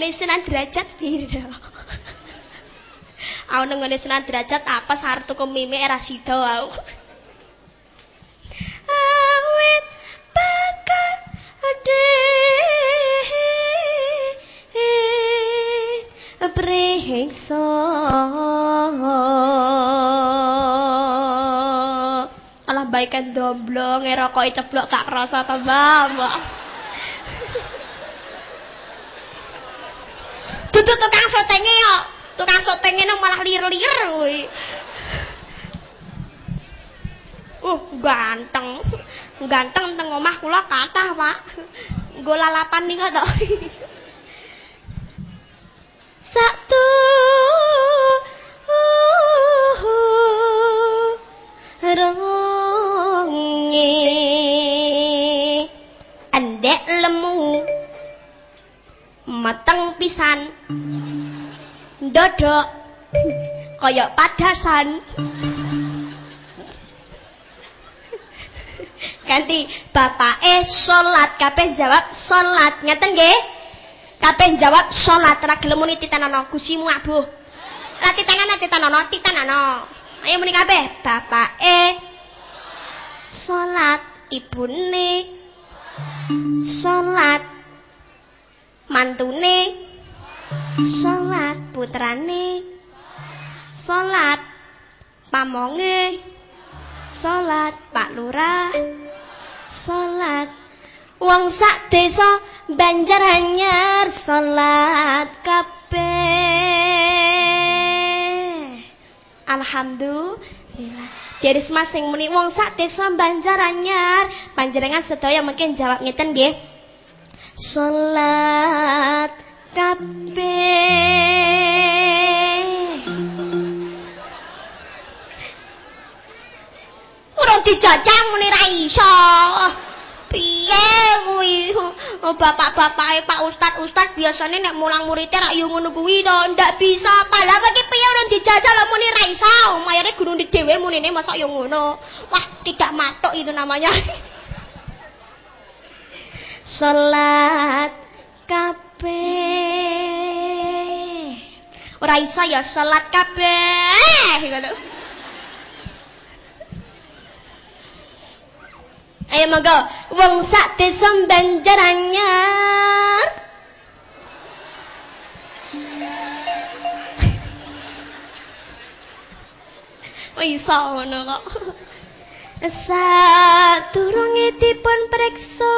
S1: nang ngene Sunan Derajat piro? Aku nang ngene Sunan Derajat apa sarep tuku mime era sida aku. Awit bakal ade prihiksa Alah baikan domblong ngerokoki ceblok gak kerasa ta, Mbak. Dudu tukang sotenge yo. Tukang sotenge no malah lir-lir kuwi. Uh, ganteng. Ganteng teng omah kula kathah, Pak. nggo lalapan ning to. Satu rongi mateng pisan. Dodok kaya padasan. Ganti bapake salat kabeh jawab salat ngeten nggih? Kabeh jawab salat ra gelem muni titanana gusimu abuh ra titanana titanana titanana ayo muni kabeh. Bapake salat ibune salat mantune. Salat putrane. Salat pamonge. Salat pak lurah. Salat wong sak desa banjar anyar salat kabeh. Alhamdulillah. Dari masing muni wong sak desa banjar anyar panjenengan sedaya mungkin jawab ngeten nggih salat kabeh urung dijajang muni ra iso. Piye kuwi? Oh, bapak-bapake Pak Ustad Ustad biasane nek mulang muridé rak yo ngono kuwi to, ndak bisa. Pala iki piye urung dijajal lho muni ra iso. Mayare guru dhewe munine masa yo ngono. Wah, tidak matuk itu namanya. Salat kabeh. Ora iso ya salat kabeh ngono. Ayo monggo, wong sak desa Banjar anyar. Oh iso ngono kok. Sadurunge dipun preksa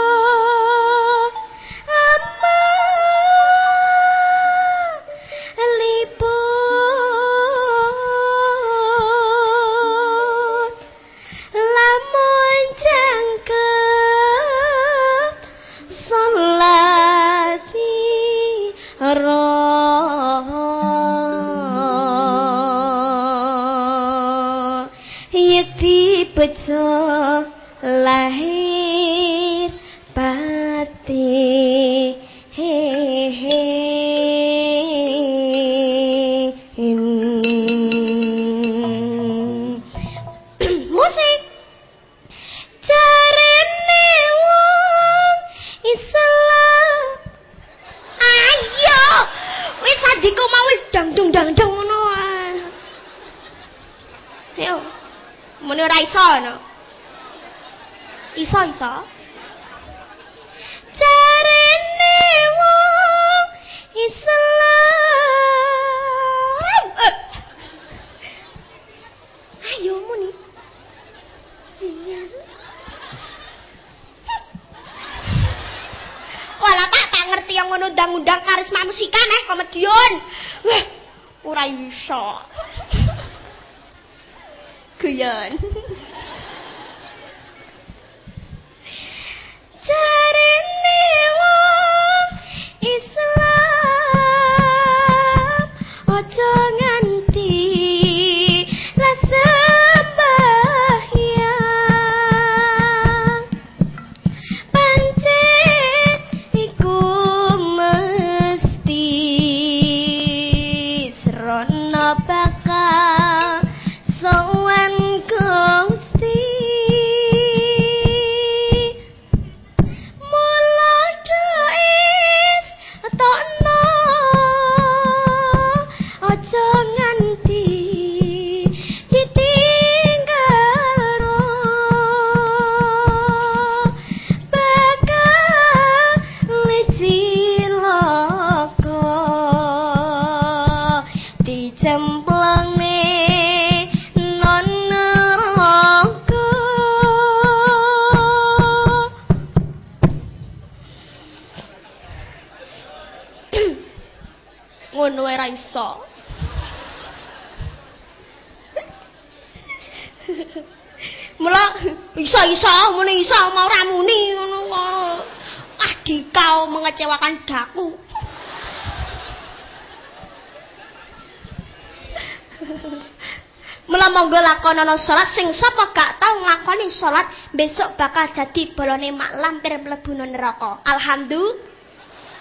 S1: lakonono salat sing sapa gak tau nglakoni salat besok bakal dadi bolone mak lampir mlebu neraka. Alhamdulillah.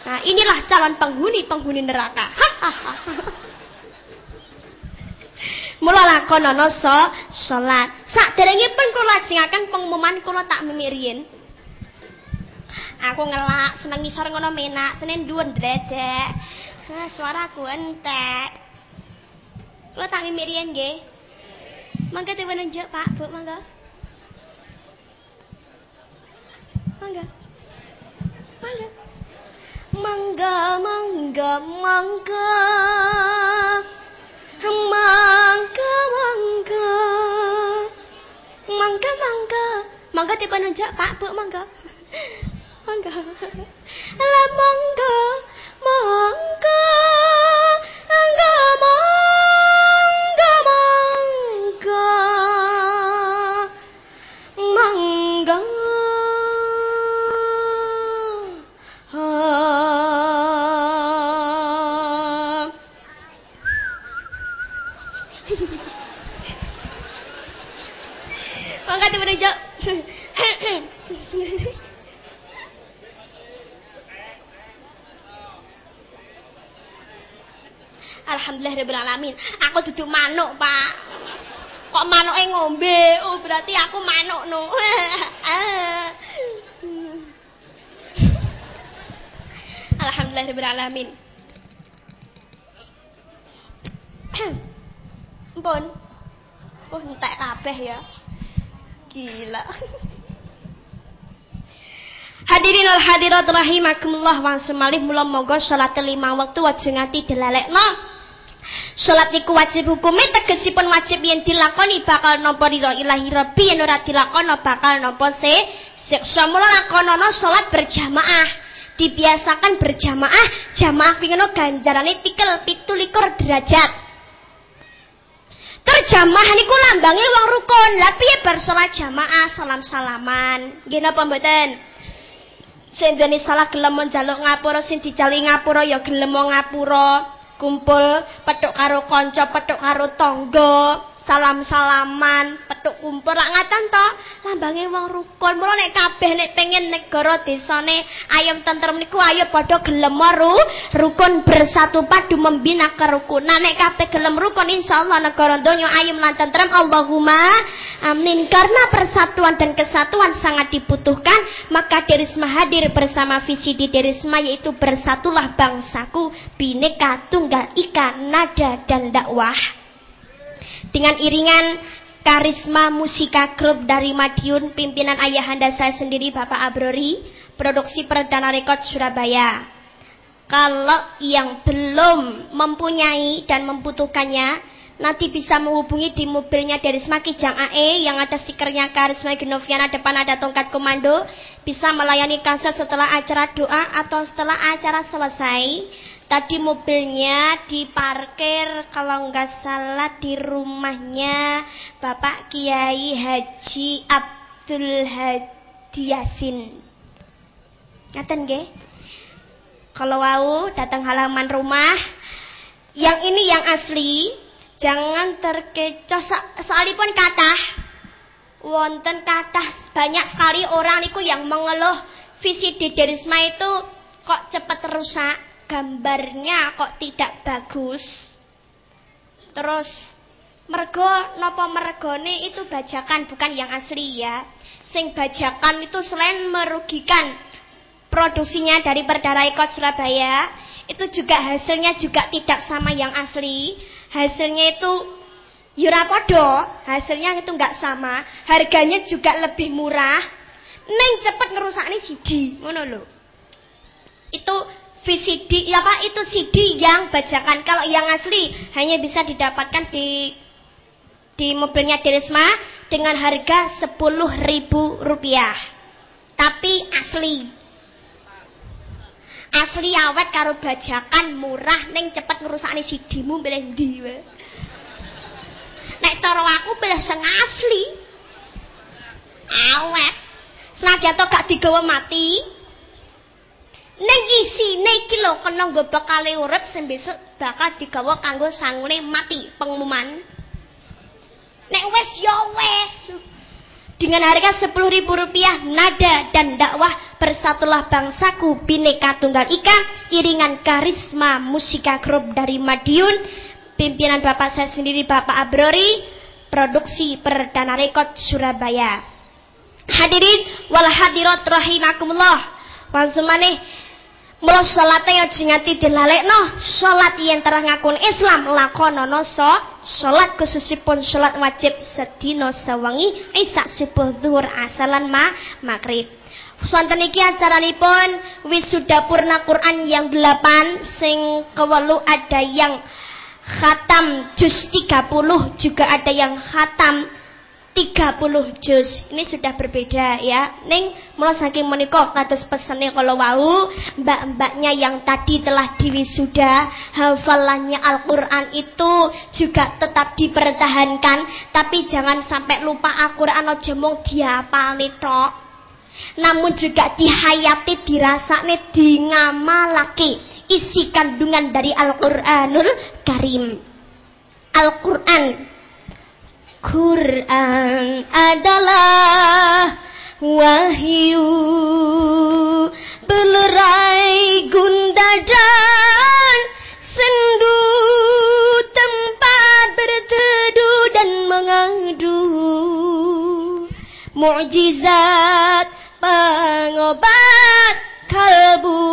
S1: Nah, inilah calon penghuni-penghuni neraka. Mula lakonono so salat. Saderengipun kula lajengaken pengumuman kula tak mimiriyen. Aku ngelak seneng ngisor ngono menak, senen dhuwur ndredek. Ha, suaraku entek. Kula tak mimiriyen nggih. Mangga tiba nunjuk Pak, Bu, mangga. Mangga. Mangga. Mangga, mangga, mangga. Mangga, mangga. Mangga, mangga. Mangga tiba nunjuk Pak, Bu, mangga. Mangga. là mangga, mangga. Mangga, mangga, Alhamdulillah rabbil alamin. Aku duduk manuk, Pak. Kok manuke ngombe? Oh, berarti aku manuk no. Alhamdulillah rabbil alamin. Ampun. Oh, entek kabeh ya. Gila. Hadirin wal hadirat rahimakumullah wa semalih mula monggo salat lima waktu aja nganti dilalekno. Salat niku wajib hukume tegesipun wajib yen dilakoni bakal nampa ridho ilahi rabbi yen ora dilakoni bakal nampa se siksa mula lakonono salat berjamaah. Dibiasakan berjamaah, jamaah pingeno ganjarane tikel 17 derajat. Terjamah niku lambange wong rukun. Lah piye bar jamaah salam-salaman? Nggih napa mboten? Sing salah gelem njaluk ngapura sing dicali ngapura ya gelem ngapura. Kumpul petuk karo kanca, petuk karo tangga, salam-salaman, petuk kumpul lak ngaten to. Lambange wong rukun. Mula nek kabeh nek pengen negara desane ayam tentrem niku ayo padha gelem ru, rukun bersatu padu membina kerukunan. Nek kabeh gelem rukun insyaallah negara donya ayam lan tentrem Allahumma amin. Karena persatuan dan kesatuan sangat dibutuhkan, maka Derisma hadir bersama visi di Derisma yaitu bersatulah bangsaku, bineka tunggal ika nada dan dakwah dengan iringan karisma musika grup dari Madiun pimpinan ayahanda saya sendiri Bapak Abrori produksi Perdana Rekod Surabaya. Kalau yang belum mempunyai dan membutuhkannya nanti bisa menghubungi di mobilnya dari Smaki Jang AE yang ada stikernya Karisma Genoviana depan ada tongkat komando bisa melayani kaset setelah acara doa atau setelah acara selesai Tadi mobilnya diparkir kalau nggak salah di rumahnya Bapak Kiai Haji Abdul Hadi Yasin. Ngaten nggih? Kalau mau datang halaman rumah yang ini yang asli, jangan terkecoh soalipun kata wonten kata banyak sekali orang niku yang mengeluh visi di Derisma itu kok cepat rusak gambarnya kok tidak bagus. Terus mergo napa mergone itu bajakan bukan yang asli ya. Sing bajakan itu selain merugikan produksinya dari Perdana Ekot Surabaya, itu juga hasilnya juga tidak sama yang asli. Hasilnya itu Yurapodo, hasilnya itu enggak sama, harganya juga lebih murah. Neng cepet ngerusak ini CD, ngono lho. Itu VCD ya Pak itu CD yang bajakan. Kalau yang asli hanya bisa didapatkan di di mobilnya Derisma dengan harga sepuluh ribu rupiah. Tapi asli asli awet karo bajakan murah neng cepet ngerusak nih CD-mu pilih ndi nek cara aku pilih sing asli awet senadyan to gak digawa mati Ning isine iki lho kena nggo bekale urip sing besok bakal digawa kanggo sangune mati pengumuman. Nek wes ya wes. Dengan harga rp rupiah nada dan dakwah bersatulah bangsaku bineka tunggal ika iringan karisma musika grup dari Madiun. Pimpinan Bapak saya sendiri Bapak Abrori produksi perdana rekod Surabaya. Hadirin wal hadirat rahimakumullah. Wanzumane Mula salat ya jingati dilalekno, salat yen terah ngakun Islam lakonono so, salat khususipun salat wajib sedina sewengi isak subuh zuhur asalan ma maghrib. Sonten iki acaranipun wisuda purna Quran yang delapan sing kewelu ada yang khatam juz 30 juga ada yang khatam 30 juz. Ini sudah berbeda ya. Ning mula saking menika kados pesene kalau wau mbak-mbaknya yang tadi telah diwisuda hafalannya Al-Qur'an itu juga tetap dipertahankan, tapi jangan sampai lupa Al-Qur'an aja mung diapali tok. Namun juga dihayati, dirasakne, di ngamalake isi kandungan dari Al-Qur'anul Karim. Al-Qur'an Quran adalah wahyu belerai gunda dan sendu tempat berteduh dan mengadu. Mukjizat pengobat kalbu.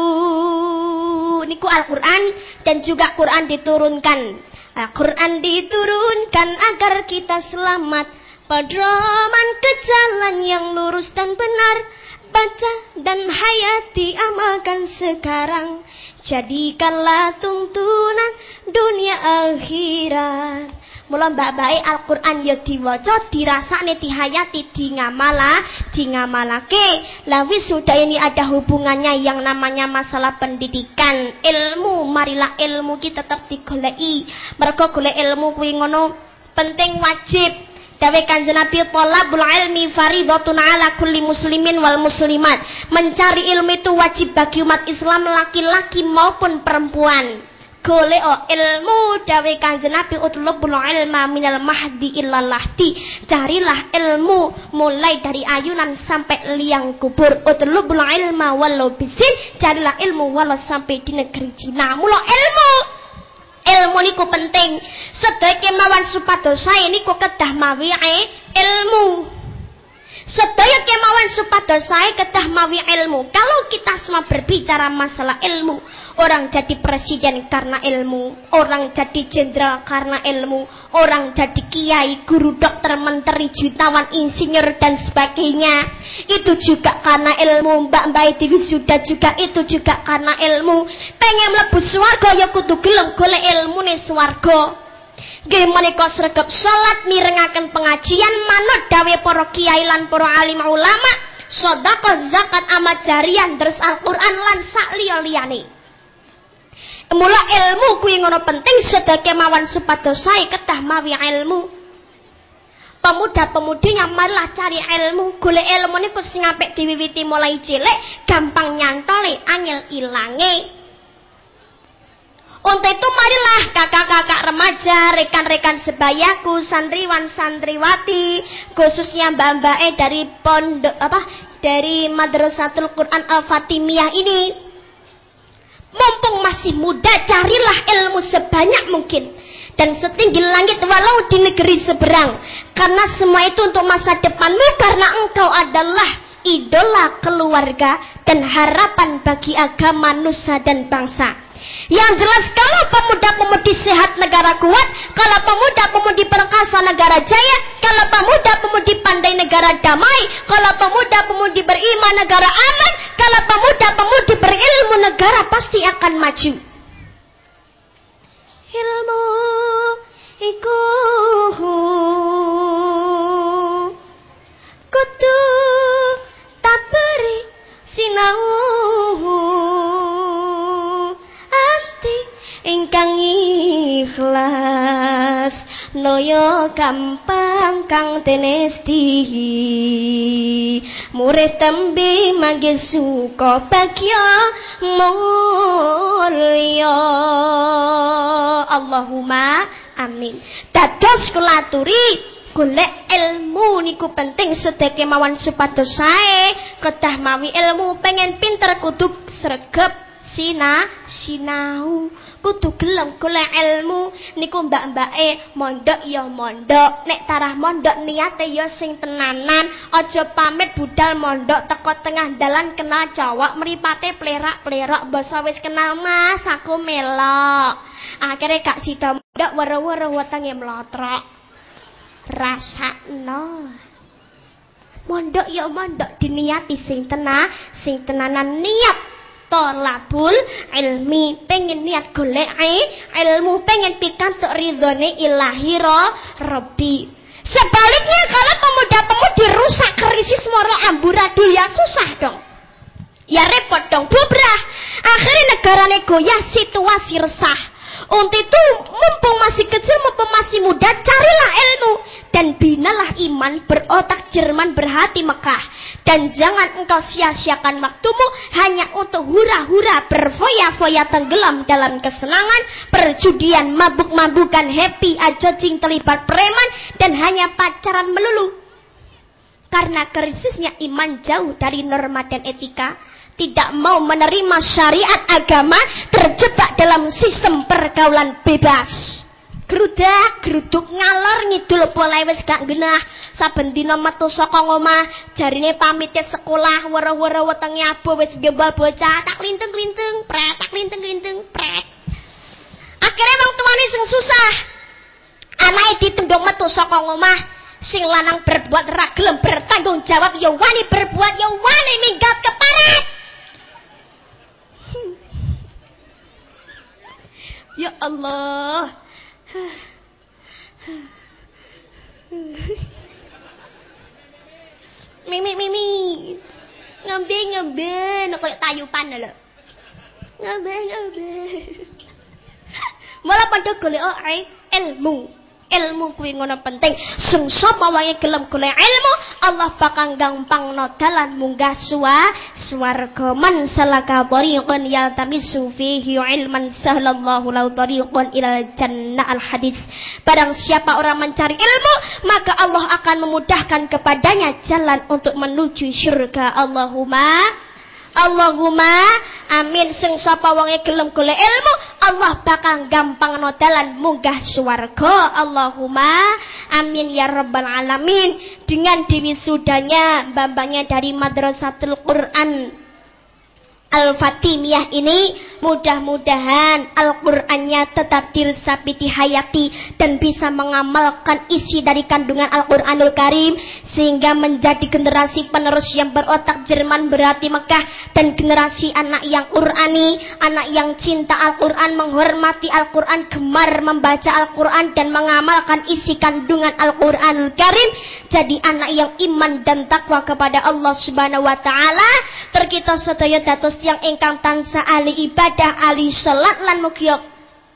S1: Niku Al-Quran dan juga Quran diturunkan Al-Quran diturunkan agar kita selamat. Pedoman ke jalan yang lurus dan benar. Baca dan hayati amalkan sekarang. Jadikanlah tuntunan dunia akhirat Mula mbak baik Al-Quran ya diwaca, dirasakne, dihayati, di ngamala, ngamalake. Lawi sudah ini ada hubungannya yang namanya masalah pendidikan, ilmu. Marilah ilmu kita tetap digoleki. Mereka golek ilmu kuwi ngono penting wajib. Dawe kanjeng Nabi talabul ilmi faridatun ala kulli muslimin wal muslimat. Mencari ilmu itu wajib bagi umat Islam laki-laki maupun perempuan golek ilmu dawe kanjeng Nabi utlubul ilma minal mahdi illa lahdi. Carilah ilmu mulai dari ayunan sampai liang kubur. Utlubul ilma walau bisin carilah ilmu walau sampai di negeri Cina. Mula ilmu. Ilmu niku penting. Sedaya kemawon supados saya niku kedah mawi ilmu Sedaya kemauan supados saya kedah mawi ilmu. Kalau kita semua berbicara masalah ilmu, orang jadi presiden karena ilmu, orang jadi jenderal karena ilmu, orang jadi kiai, guru, dokter, menteri, jutawan, insinyur dan sebagainya. Itu juga karena ilmu. Mbak Mbak Dewi sudah juga itu juga karena ilmu. Pengen mlebu swarga ya kudu gelem golek ilmu nih swarga. Nggih menika sregep salat mirengaken pengajian manut dawe para kiai lan para alim ulama, sedekah zakat amat jariah terus Al-Qur'an lan sak liya-liyane. Mula ilmu kuwi ngono penting sedaya mawan supados sae ketah mawi ilmu. Pemuda-pemudi malah cari ilmu, golek ilmu niku sing apik diwiwiti mulai cilik, gampang nyantole, angel ilange. Untuk itu marilah kakak-kakak remaja, rekan-rekan sebayaku, santriwan santriwati, khususnya mbak-mbak eh dari pondok apa dari Madrasatul Quran Al-Fatimiyah ini. Mumpung masih muda, carilah ilmu sebanyak mungkin dan setinggi langit walau di negeri seberang. Karena semua itu untuk masa depanmu karena engkau adalah idola keluarga dan harapan bagi agama nusa dan bangsa. Yang jelas kalau pemuda-pemudi sehat negara kuat, kalau pemuda-pemudi perkasa negara jaya, kalau pemuda-pemudi pandai negara damai, kalau pemuda-pemudi beriman negara aman, kalau pemuda-pemudi berilmu negara pasti akan maju. Ilmu iku kudu tak beri sinau ikhlas. Noyo gampang kang tenesti Murid tembi mangge suka bagya mulya Allahumma amin. Dados kula aturi golek ilmu niku penting sedeke mawon supados sae. Kedah mawi ilmu pengen pinter kudu sregep sina sinau. Kudu gelem golek ilmu. Niku mbak-mbake mondok ya mondok. Nek tarah mondok niate ya sing tenanan. Aja pamit budal mondok teko tengah dalan kenal cowok. Mripate plerak-plerak basa wis kenal Mas. Aku melok. Akhirnya kak sida mondok weruh-weruh wetenge mlotrok. Rasakno. Mondok ya mondok diniati sing tenang sing tenanan niat tolabul ilmi pengen niat golek ilmu pengen pikantuk ridhone ilahi Rabbi. Sebaliknya kalau pemuda-pemudi rusak krisis moral amburadul ya susah dong. Ya repot dong bubrah. Akhirnya negaranya goyah situasi resah. Untuk itu mumpung masih kecil mumpung masih muda carilah ilmu. Dan binalah iman berotak Jerman berhati Mekah dan jangan engkau sia-siakan waktumu hanya untuk hura-hura berfoya-foya tenggelam dalam kesenangan, perjudian, mabuk-mabukan, happy, ajocing, terlibat preman, dan hanya pacaran melulu. Karena krisisnya iman jauh dari norma dan etika, tidak mau menerima syariat agama, terjebak dalam sistem pergaulan bebas. Gerudak, geruduk ngalor ngidul pola wis gak genah. Saben dina metu saka ngomah, jarine pamite sekolah, weruh-weruh wetenge abo wis gembal bocah, tak linteng-linteng, pret, tak linteng-linteng, pret. Akhirnya wong tuane sing susah. Anake ditendung metu saka ngomah, sing lanang berbuat ra gelem bertanggung jawab ya wani berbuat ya wani minggat keparat. Ya Allah. Mimi mimi. Ngambe ngambe nek koyo tayupan lho. Ngambe ngambe. Malah padha golek ilmu ilmu kuwi ngono penting. Sing sapa wae gelem golek ilmu Allah bakal gampang no dalan munggah suwa swarga man salaka tariqan yaltamisu fihi ilman sahlallahu lahu tariqan ilal jannah. Al hadis barang siapa orang mencari ilmu maka Allah akan memudahkan kepadanya jalan untuk menuju surga Allahumma Allahumma amin. Sing sapa wonge gelem golek ilmu Allah bakal gampang no dalan munggah swarga. Allahumma amin ya rabbal alamin. Dengan diwisudanya bambangnya dari Madrasatul Quran Al-Fatimiyah ini mudah-mudahan Al-Qur'annya tetap dirsapiti hayati dan bisa mengamalkan isi dari kandungan Al-Qur'anul Karim sehingga menjadi generasi penerus yang berotak Jerman berhati Mekah dan generasi anak yang Qur'ani, anak yang cinta Al-Qur'an, menghormati Al-Qur'an, gemar membaca Al-Qur'an dan mengamalkan isi kandungan Al-Qur'anul Karim jadi anak yang iman dan takwa kepada Allah Subhanahu wa taala. Terkita sedaya dados yang ingkang tansah ahli ibadah ahli salat lan mugia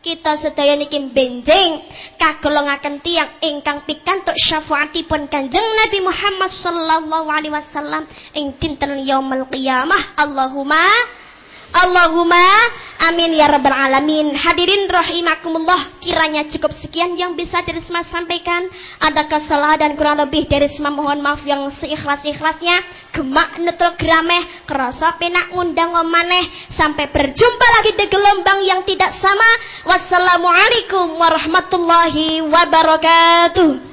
S1: kita sedaya niki benjing kagolongaken tiyang ingkang pikantuk syafaatipun Kanjeng Nabi Muhammad sallallahu alaihi wasallam ing dinten yaumul qiyamah. Allahumma Allahumma amin ya rabbal alamin. Hadirin rahimakumullah, kiranya cukup sekian yang bisa dari Risma sampaikan. Ada kesalahan dan kurang lebih dari Risma mohon maaf yang seikhlas-ikhlasnya. Gemak nutul grameh, kerasa penak undang omaneh. Sampai berjumpa lagi di gelombang yang tidak sama. Wassalamualaikum warahmatullahi wabarakatuh.